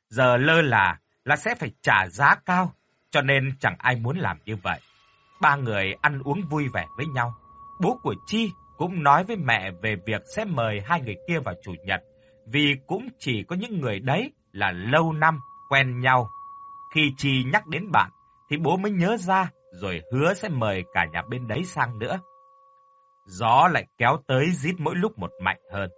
Giờ lơ là là sẽ phải trả giá cao, cho nên chẳng ai muốn làm như vậy. Ba người ăn uống vui vẻ với nhau. Bố của Chi cũng nói với mẹ về việc sẽ mời hai người kia vào chủ nhật, vì cũng chỉ có những người đấy là lâu năm quen nhau. Khi Chi nhắc đến bạn thì bố mới nhớ ra rồi hứa sẽ mời cả nhà bên đấy sang nữa. Gió lại kéo tới rít mỗi lúc một mạnh hơn.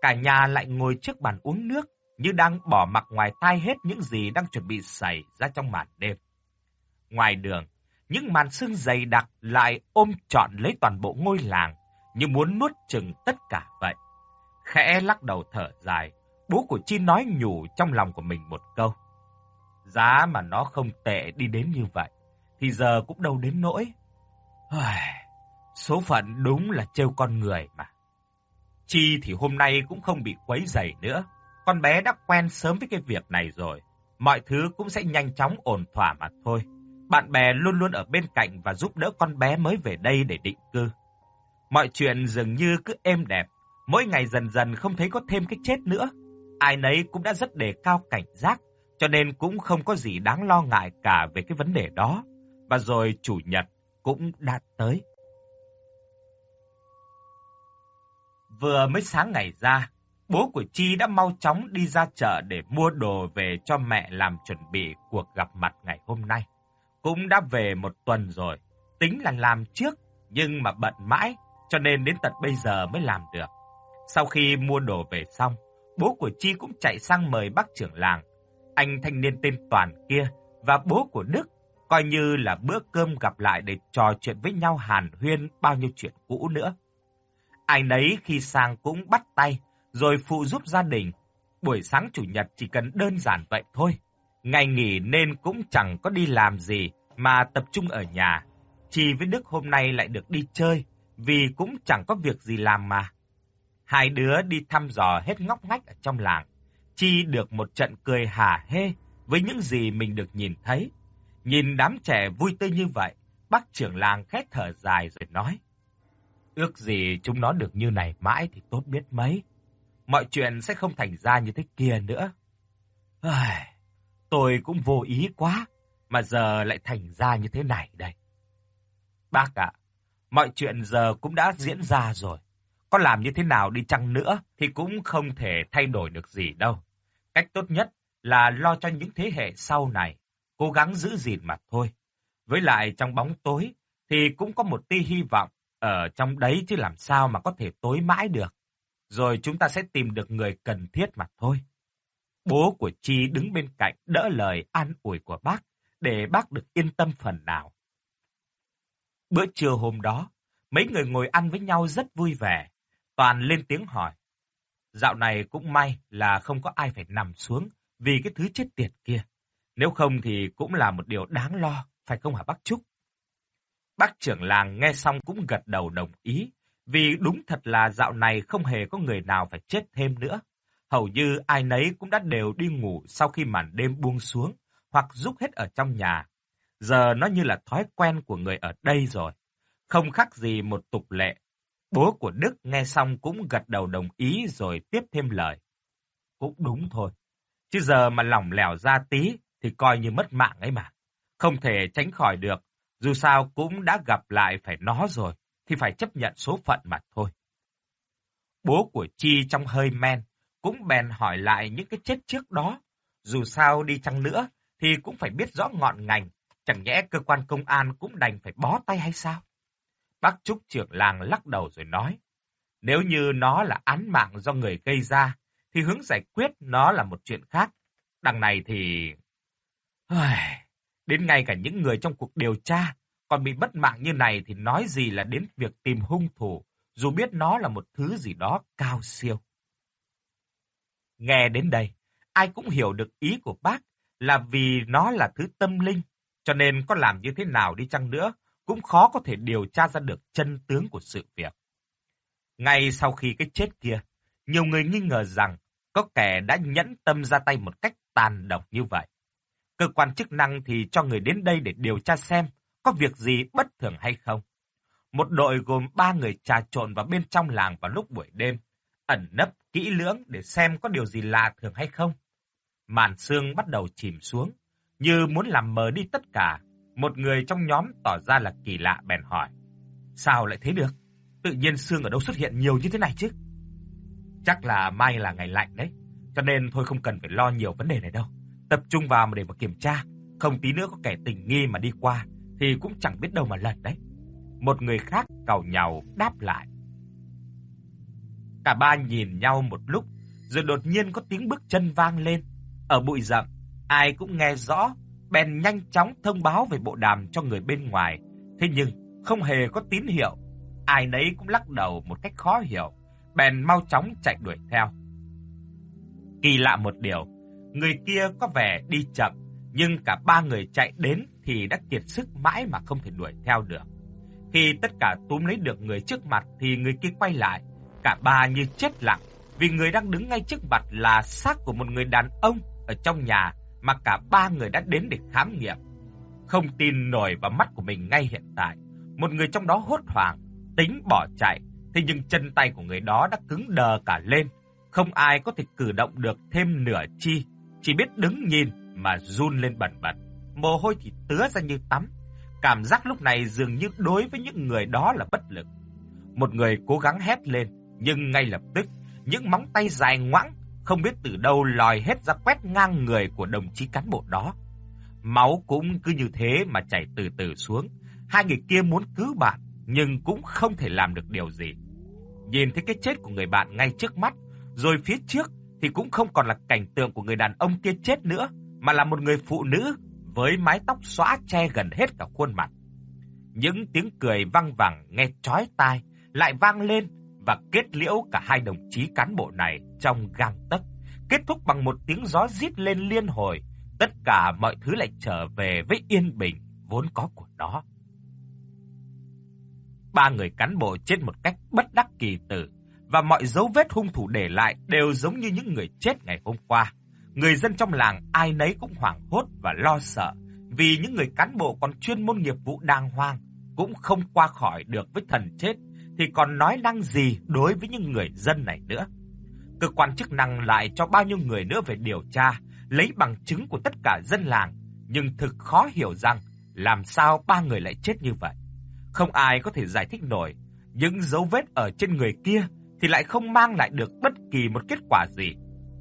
Cả nhà lại ngồi trước bàn uống nước như đang bỏ mặc ngoài tai hết những gì đang chuẩn bị xảy ra trong màn đêm. Ngoài đường, những màn sương dày đặc lại ôm trọn lấy toàn bộ ngôi làng như muốn nuốt chừng tất cả vậy. Khẽ lắc đầu thở dài, bố của Chi nói nhủ trong lòng của mình một câu. Giá mà nó không tệ đi đến như vậy, thì giờ cũng đâu đến nỗi. Số phận đúng là trêu con người mà. Chi thì hôm nay cũng không bị quấy rầy nữa. Con bé đã quen sớm với cái việc này rồi. Mọi thứ cũng sẽ nhanh chóng ổn thỏa mà thôi. Bạn bè luôn luôn ở bên cạnh và giúp đỡ con bé mới về đây để định cư. Mọi chuyện dường như cứ êm đẹp, mỗi ngày dần dần không thấy có thêm cái chết nữa. Ai nấy cũng đã rất đề cao cảnh giác, cho nên cũng không có gì đáng lo ngại cả về cái vấn đề đó. Và rồi chủ nhật cũng đã tới. Vừa mới sáng ngày ra, bố của Chi đã mau chóng đi ra chợ để mua đồ về cho mẹ làm chuẩn bị cuộc gặp mặt ngày hôm nay. Cũng đã về một tuần rồi, tính là làm trước, nhưng mà bận mãi, cho nên đến tận bây giờ mới làm được. Sau khi mua đồ về xong, bố của Chi cũng chạy sang mời bác trưởng làng, anh thanh niên tên Toàn kia và bố của Đức, coi như là bữa cơm gặp lại để trò chuyện với nhau hàn huyên bao nhiêu chuyện cũ nữa. Ai nấy khi sang cũng bắt tay, rồi phụ giúp gia đình. Buổi sáng chủ nhật chỉ cần đơn giản vậy thôi. Ngày nghỉ nên cũng chẳng có đi làm gì mà tập trung ở nhà. Chi với Đức hôm nay lại được đi chơi, vì cũng chẳng có việc gì làm mà. Hai đứa đi thăm dò hết ngóc ngách ở trong làng. Chi được một trận cười hả hê với những gì mình được nhìn thấy. Nhìn đám trẻ vui tươi như vậy, bác trưởng làng khét thở dài rồi nói. Ước gì chúng nó được như này mãi thì tốt biết mấy. mọi chuyện sẽ không thành ra như thế kia nữa. Ai, tôi cũng vô ý quá, mà giờ lại thành ra như thế này đây. Bác ạ, mọi chuyện giờ cũng đã diễn ra rồi. Có làm như thế nào đi chăng nữa thì cũng không thể thay đổi được gì đâu. Cách tốt nhất là lo cho những thế hệ sau này, cố gắng giữ gìn mà thôi. Với lại trong bóng tối thì cũng có một tia hy vọng ở trong đấy chứ làm sao mà có thể tối mãi được. Rồi chúng ta sẽ tìm được người cần thiết mà thôi. Bố của Chi đứng bên cạnh đỡ lời an ủi của bác để bác được yên tâm phần nào. Bữa trưa hôm đó, mấy người ngồi ăn với nhau rất vui vẻ. Toàn lên tiếng hỏi. Dạo này cũng may là không có ai phải nằm xuống vì cái thứ chết tiệt kia. Nếu không thì cũng là một điều đáng lo, phải không hả bác Trúc? Bác trưởng làng nghe xong cũng gật đầu đồng ý, vì đúng thật là dạo này không hề có người nào phải chết thêm nữa. Hầu như ai nấy cũng đã đều đi ngủ sau khi màn đêm buông xuống, hoặc rút hết ở trong nhà. Giờ nó như là thói quen của người ở đây rồi. Không khác gì một tục lệ. Bố của Đức nghe xong cũng gật đầu đồng ý rồi tiếp thêm lời. Cũng đúng thôi. Chứ giờ mà lỏng lẻo ra tí thì coi như mất mạng ấy mà. Không thể tránh khỏi được. Dù sao cũng đã gặp lại phải nó rồi, thì phải chấp nhận số phận mà thôi. Bố của Chi trong hơi men cũng bèn hỏi lại những cái chết trước đó. Dù sao đi chăng nữa thì cũng phải biết rõ ngọn ngành. Chẳng nhẽ cơ quan công an cũng đành phải bó tay hay sao? Bác Trúc trưởng làng lắc đầu rồi nói. Nếu như nó là án mạng do người gây ra, thì hướng giải quyết nó là một chuyện khác. Đằng này thì... Đến ngay cả những người trong cuộc điều tra còn bị mất mạng như này thì nói gì là đến việc tìm hung thủ, dù biết nó là một thứ gì đó cao siêu. Nghe đến đây, ai cũng hiểu được ý của bác là vì nó là thứ tâm linh, cho nên có làm như thế nào đi chăng nữa, cũng khó có thể điều tra ra được chân tướng của sự việc. Ngay sau khi cái chết kia, nhiều người nghi ngờ rằng có kẻ đã nhẫn tâm ra tay một cách tàn độc như vậy. Cơ quan chức năng thì cho người đến đây để điều tra xem có việc gì bất thường hay không. Một đội gồm ba người trà trộn vào bên trong làng vào lúc buổi đêm, ẩn nấp kỹ lưỡng để xem có điều gì lạ thường hay không. Màn sương bắt đầu chìm xuống, như muốn làm mờ đi tất cả. Một người trong nhóm tỏ ra là kỳ lạ bèn hỏi. Sao lại thế được? Tự nhiên xương ở đâu xuất hiện nhiều như thế này chứ? Chắc là mai là ngày lạnh đấy, cho nên thôi không cần phải lo nhiều vấn đề này đâu. Tập trung vào mà để mà kiểm tra, không tí nữa có kẻ tình nghi mà đi qua thì cũng chẳng biết đâu mà lần đấy. Một người khác cầu nhàu đáp lại. Cả ba nhìn nhau một lúc, rồi đột nhiên có tiếng bước chân vang lên. Ở bụi rậm, ai cũng nghe rõ, bèn nhanh chóng thông báo về bộ đàm cho người bên ngoài. Thế nhưng, không hề có tín hiệu. Ai nấy cũng lắc đầu một cách khó hiểu, bèn mau chóng chạy đuổi theo. Kỳ lạ một điều, người kia có vẻ đi chậm, nhưng cả ba người chạy đến thì đã kiệt sức mãi mà không thể đuổi theo được. Khi tất cả túm lấy được người trước mặt thì người kia quay lại, cả ba như chết lặng, vì người đang đứng ngay trước mặt là xác của một người đàn ông ở trong nhà mà cả ba người đã đến để khám nghiệm. Không tin nổi vào mắt của mình ngay hiện tại, một người trong đó hốt hoảng, tính bỏ chạy, thế nhưng chân tay của người đó đã cứng đờ cả lên, không ai có thể cử động được thêm nửa chi, chỉ biết đứng nhìn mà run lên bần bật mồ hôi thì tứa ra như tắm. Cảm giác lúc này dường như đối với những người đó là bất lực. Một người cố gắng hét lên, nhưng ngay lập tức, những móng tay dài ngoãng, không biết từ đâu lòi hết ra quét ngang người của đồng chí cán bộ đó. Máu cũng cứ như thế mà chảy từ từ xuống. Hai người kia muốn cứu bạn, nhưng cũng không thể làm được điều gì. Nhìn thấy cái chết của người bạn ngay trước mắt, rồi phía trước thì cũng không còn là cảnh tượng của người đàn ông kia chết nữa, mà là một người phụ nữ với mái tóc xõa che gần hết cả khuôn mặt. Những tiếng cười vang vẳng nghe chói tai lại vang lên và kết liễu cả hai đồng chí cán bộ này trong gang tấc, kết thúc bằng một tiếng gió rít lên liên hồi, tất cả mọi thứ lại trở về với yên bình vốn có của nó. Ba người cán bộ chết một cách bất đắc kỳ tử và mọi dấu vết hung thủ để lại đều giống như những người chết ngày hôm qua. Người dân trong làng ai nấy cũng hoảng hốt và lo sợ, vì những người cán bộ còn chuyên môn nghiệp vụ đàng hoàng cũng không qua khỏi được với thần chết thì còn nói năng gì đối với những người dân này nữa. cơ quan chức năng lại cho bao nhiêu người nữa về điều tra, lấy bằng chứng của tất cả dân làng, nhưng thực khó hiểu rằng làm sao ba người lại chết như vậy. Không ai có thể giải thích nổi, những dấu vết ở trên người kia thì lại không mang lại được bất kỳ một kết quả gì.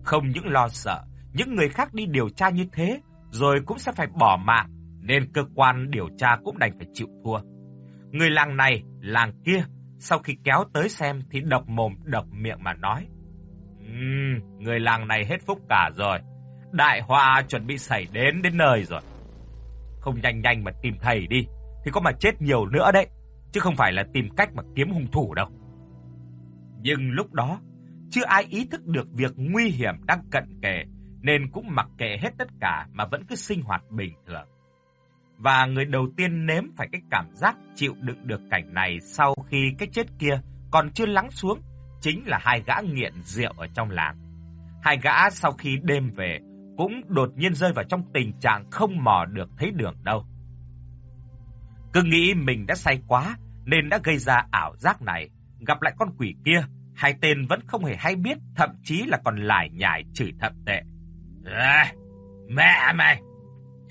Không những lo sợ, những người khác đi điều tra như thế rồi cũng sẽ phải bỏ mạng, nên cơ quan điều tra cũng đành phải chịu thua. Người làng này, làng kia, sau khi kéo tới xem thì độc mồm độc miệng mà nói. Ừm, người làng này hết phúc cả rồi. Đại họa chuẩn bị xảy đến đến nơi rồi. Không nhanh nhanh mà tìm thầy đi, thì có mà chết nhiều nữa đấy, chứ không phải là tìm cách mà kiếm hung thủ đâu. Nhưng lúc đó, chưa ai ý thức được việc nguy hiểm đang cận kề, nên cũng mặc kệ hết tất cả mà vẫn cứ sinh hoạt bình thường. Và người đầu tiên nếm phải cái cảm giác chịu đựng được cảnh này sau khi cái chết kia còn chưa lắng xuống chính là hai gã nghiện rượu ở trong làng. Hai gã sau khi đêm về cũng đột nhiên rơi vào trong tình trạng không mò được thấy đường đâu. Cứ nghĩ mình đã say quá nên đã gây ra ảo giác này, gặp lại con quỷ kia, hai tên vẫn không hề hay biết, thậm chí là còn lải nhải chửi thậm tệ. À, mẹ mày,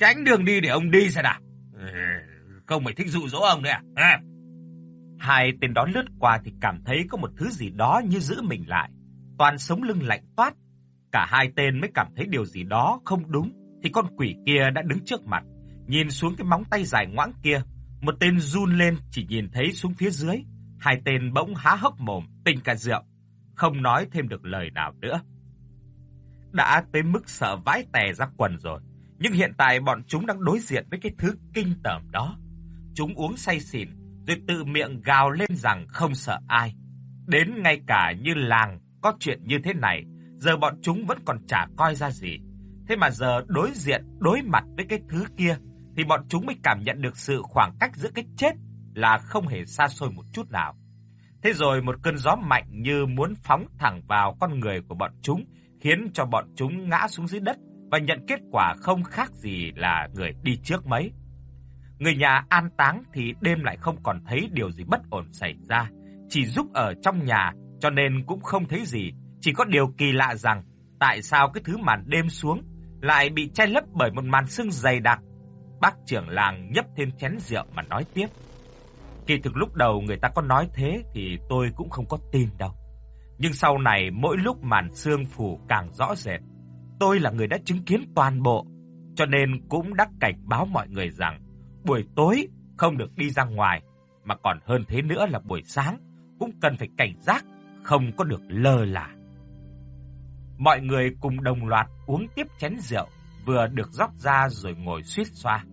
tránh đường đi để ông đi xem nào. Ừ, không phải thích dụ dỗ ông đấy à? à. Hai tên đó lướt qua thì cảm thấy có một thứ gì đó như giữ mình lại. Toàn sống lưng lạnh toát. Cả hai tên mới cảm thấy điều gì đó không đúng. Thì con quỷ kia đã đứng trước mặt. Nhìn xuống cái móng tay dài ngoãng kia. Một tên run lên chỉ nhìn thấy xuống phía dưới. Hai tên bỗng há hốc mồm, tình cả rượu. Không nói thêm được lời nào nữa. Đã tới mức sợ vãi tè ra quần rồi. Nhưng hiện tại bọn chúng đang đối diện với cái thứ kinh tởm đó. Chúng uống say xỉn, rồi tự miệng gào lên rằng không sợ ai. Đến ngay cả như làng có chuyện như thế này, giờ bọn chúng vẫn còn chả coi ra gì. Thế mà giờ đối diện, đối mặt với cái thứ kia, thì bọn chúng mới cảm nhận được sự khoảng cách giữa cái chết là không hề xa xôi một chút nào. Thế rồi một cơn gió mạnh như muốn phóng thẳng vào con người của bọn chúng, khiến cho bọn chúng ngã xuống dưới đất và nhận kết quả không khác gì là người đi trước mấy. Người nhà an táng thì đêm lại không còn thấy điều gì bất ổn xảy ra, chỉ giúp ở trong nhà cho nên cũng không thấy gì, chỉ có điều kỳ lạ rằng tại sao cái thứ màn đêm xuống lại bị che lấp bởi một màn sương dày đặc. Bác trưởng làng nhấp thêm chén rượu mà nói tiếp. Kỳ thực lúc đầu người ta có nói thế thì tôi cũng không có tin đâu. Nhưng sau này mỗi lúc màn sương phủ càng rõ rệt, tôi là người đã chứng kiến toàn bộ, cho nên cũng đã cảnh báo mọi người rằng buổi tối không được đi ra ngoài, mà còn hơn thế nữa là buổi sáng cũng cần phải cảnh giác, không có được lơ là. Mọi người cùng đồng loạt uống tiếp chén rượu vừa được rót ra rồi ngồi suýt xoa.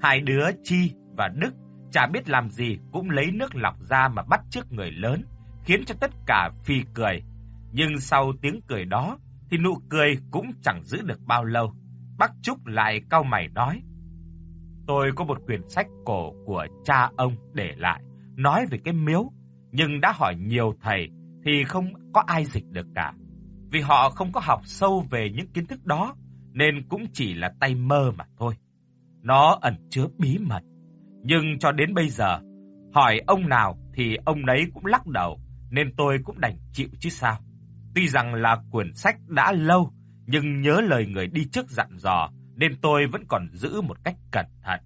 Hai đứa Chi và Đức chả biết làm gì cũng lấy nước lọc ra mà bắt trước người lớn, khiến cho tất cả phi cười. Nhưng sau tiếng cười đó thì nụ cười cũng chẳng giữ được bao lâu. Bác Trúc lại cau mày nói: Tôi có một quyển sách cổ của cha ông để lại, nói về cái miếu, nhưng đã hỏi nhiều thầy thì không có ai dịch được cả. Vì họ không có học sâu về những kiến thức đó, nên cũng chỉ là tay mơ mà thôi. Nó ẩn chứa bí mật, nhưng cho đến bây giờ, hỏi ông nào thì ông đấy cũng lắc đầu, nên tôi cũng đành chịu chứ sao. Tuy rằng là quyển sách đã lâu, nhưng nhớ lời người đi trước dặn dò, nên tôi vẫn còn giữ một cách cẩn thận.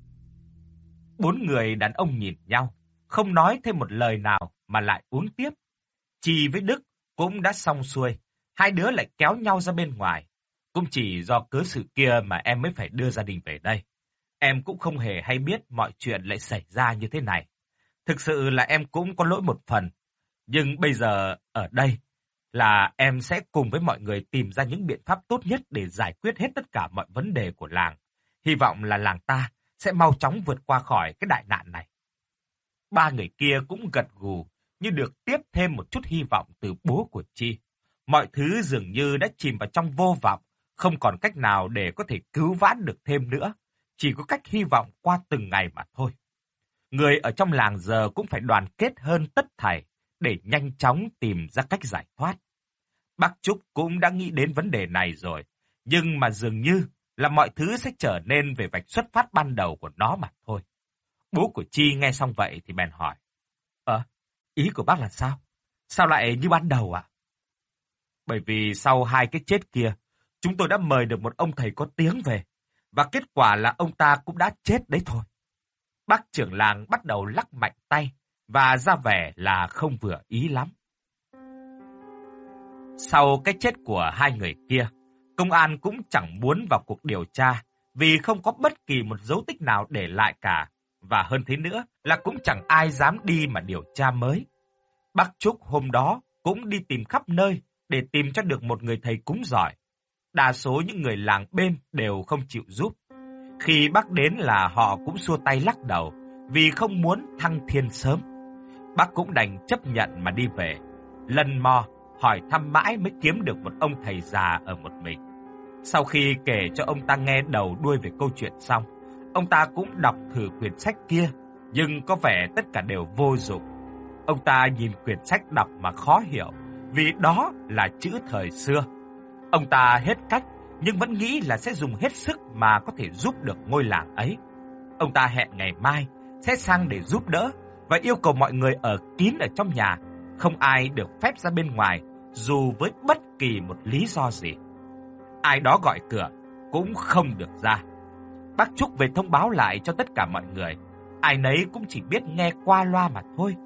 Bốn người đàn ông nhìn nhau, không nói thêm một lời nào mà lại uống tiếp. Chi với Đức cũng đã xong xuôi, hai đứa lại kéo nhau ra bên ngoài. Cũng chỉ do cớ sự kia mà em mới phải đưa gia đình về đây. Em cũng không hề hay biết mọi chuyện lại xảy ra như thế này. Thực sự là em cũng có lỗi một phần. Nhưng bây giờ ở đây là em sẽ cùng với mọi người tìm ra những biện pháp tốt nhất để giải quyết hết tất cả mọi vấn đề của làng. Hy vọng là làng ta sẽ mau chóng vượt qua khỏi cái đại nạn này. Ba người kia cũng gật gù như được tiếp thêm một chút hy vọng từ bố của Chi. Mọi thứ dường như đã chìm vào trong vô vọng, không còn cách nào để có thể cứu vãn được thêm nữa. Chỉ có cách hy vọng qua từng ngày mà thôi. Người ở trong làng giờ cũng phải đoàn kết hơn tất thảy để nhanh chóng tìm ra cách giải thoát. Bác Trúc cũng đã nghĩ đến vấn đề này rồi, nhưng mà dường như là mọi thứ sẽ trở nên về vạch xuất phát ban đầu của nó mà thôi. Bố của Chi nghe xong vậy thì bèn hỏi. Ờ, ý của bác là sao? Sao lại như ban đầu ạ? Bởi vì sau hai cái chết kia, chúng tôi đã mời được một ông thầy có tiếng về. Và kết quả là ông ta cũng đã chết đấy thôi. Bác trưởng làng bắt đầu lắc mạnh tay và ra vẻ là không vừa ý lắm. Sau cái chết của hai người kia, công an cũng chẳng muốn vào cuộc điều tra vì không có bất kỳ một dấu tích nào để lại cả. Và hơn thế nữa là cũng chẳng ai dám đi mà điều tra mới. Bác Trúc hôm đó cũng đi tìm khắp nơi để tìm cho được một người thầy cúng giỏi. Đa số những người làng bên đều không chịu giúp. Khi bác đến là họ cũng xua tay lắc đầu vì không muốn thăng thiên sớm. Bác cũng đành chấp nhận mà đi về. Lần mò, hỏi thăm mãi mới kiếm được một ông thầy già ở một mình. Sau khi kể cho ông ta nghe đầu đuôi về câu chuyện xong, ông ta cũng đọc thử quyển sách kia, nhưng có vẻ tất cả đều vô dụng. Ông ta nhìn quyển sách đọc mà khó hiểu, vì đó là chữ thời xưa. Ông ta hết cách, nhưng vẫn nghĩ là sẽ dùng hết sức mà có thể giúp được ngôi làng ấy. Ông ta hẹn ngày mai sẽ sang để giúp đỡ và yêu cầu mọi người ở kín ở trong nhà, không ai được phép ra bên ngoài, dù với bất kỳ một lý do gì. Ai đó gọi cửa cũng không được ra. Bác Trúc về thông báo lại cho tất cả mọi người. Ai nấy cũng chỉ biết nghe qua loa mà thôi.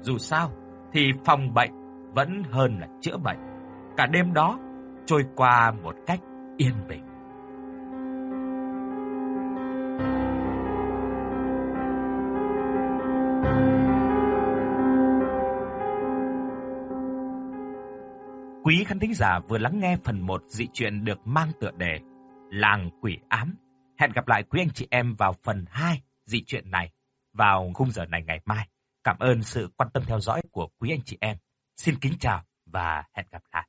Dù sao, thì phòng bệnh vẫn hơn là chữa bệnh. Cả đêm đó trôi qua một cách yên bình. Quý khán thính giả vừa lắng nghe phần 1 dị truyện được mang tựa đề Làng Quỷ Ám. Hẹn gặp lại quý anh chị em vào phần 2 dị truyện này vào khung giờ này ngày mai. Cảm ơn sự quan tâm theo dõi của quý anh chị em. Xin kính chào và hẹn gặp lại.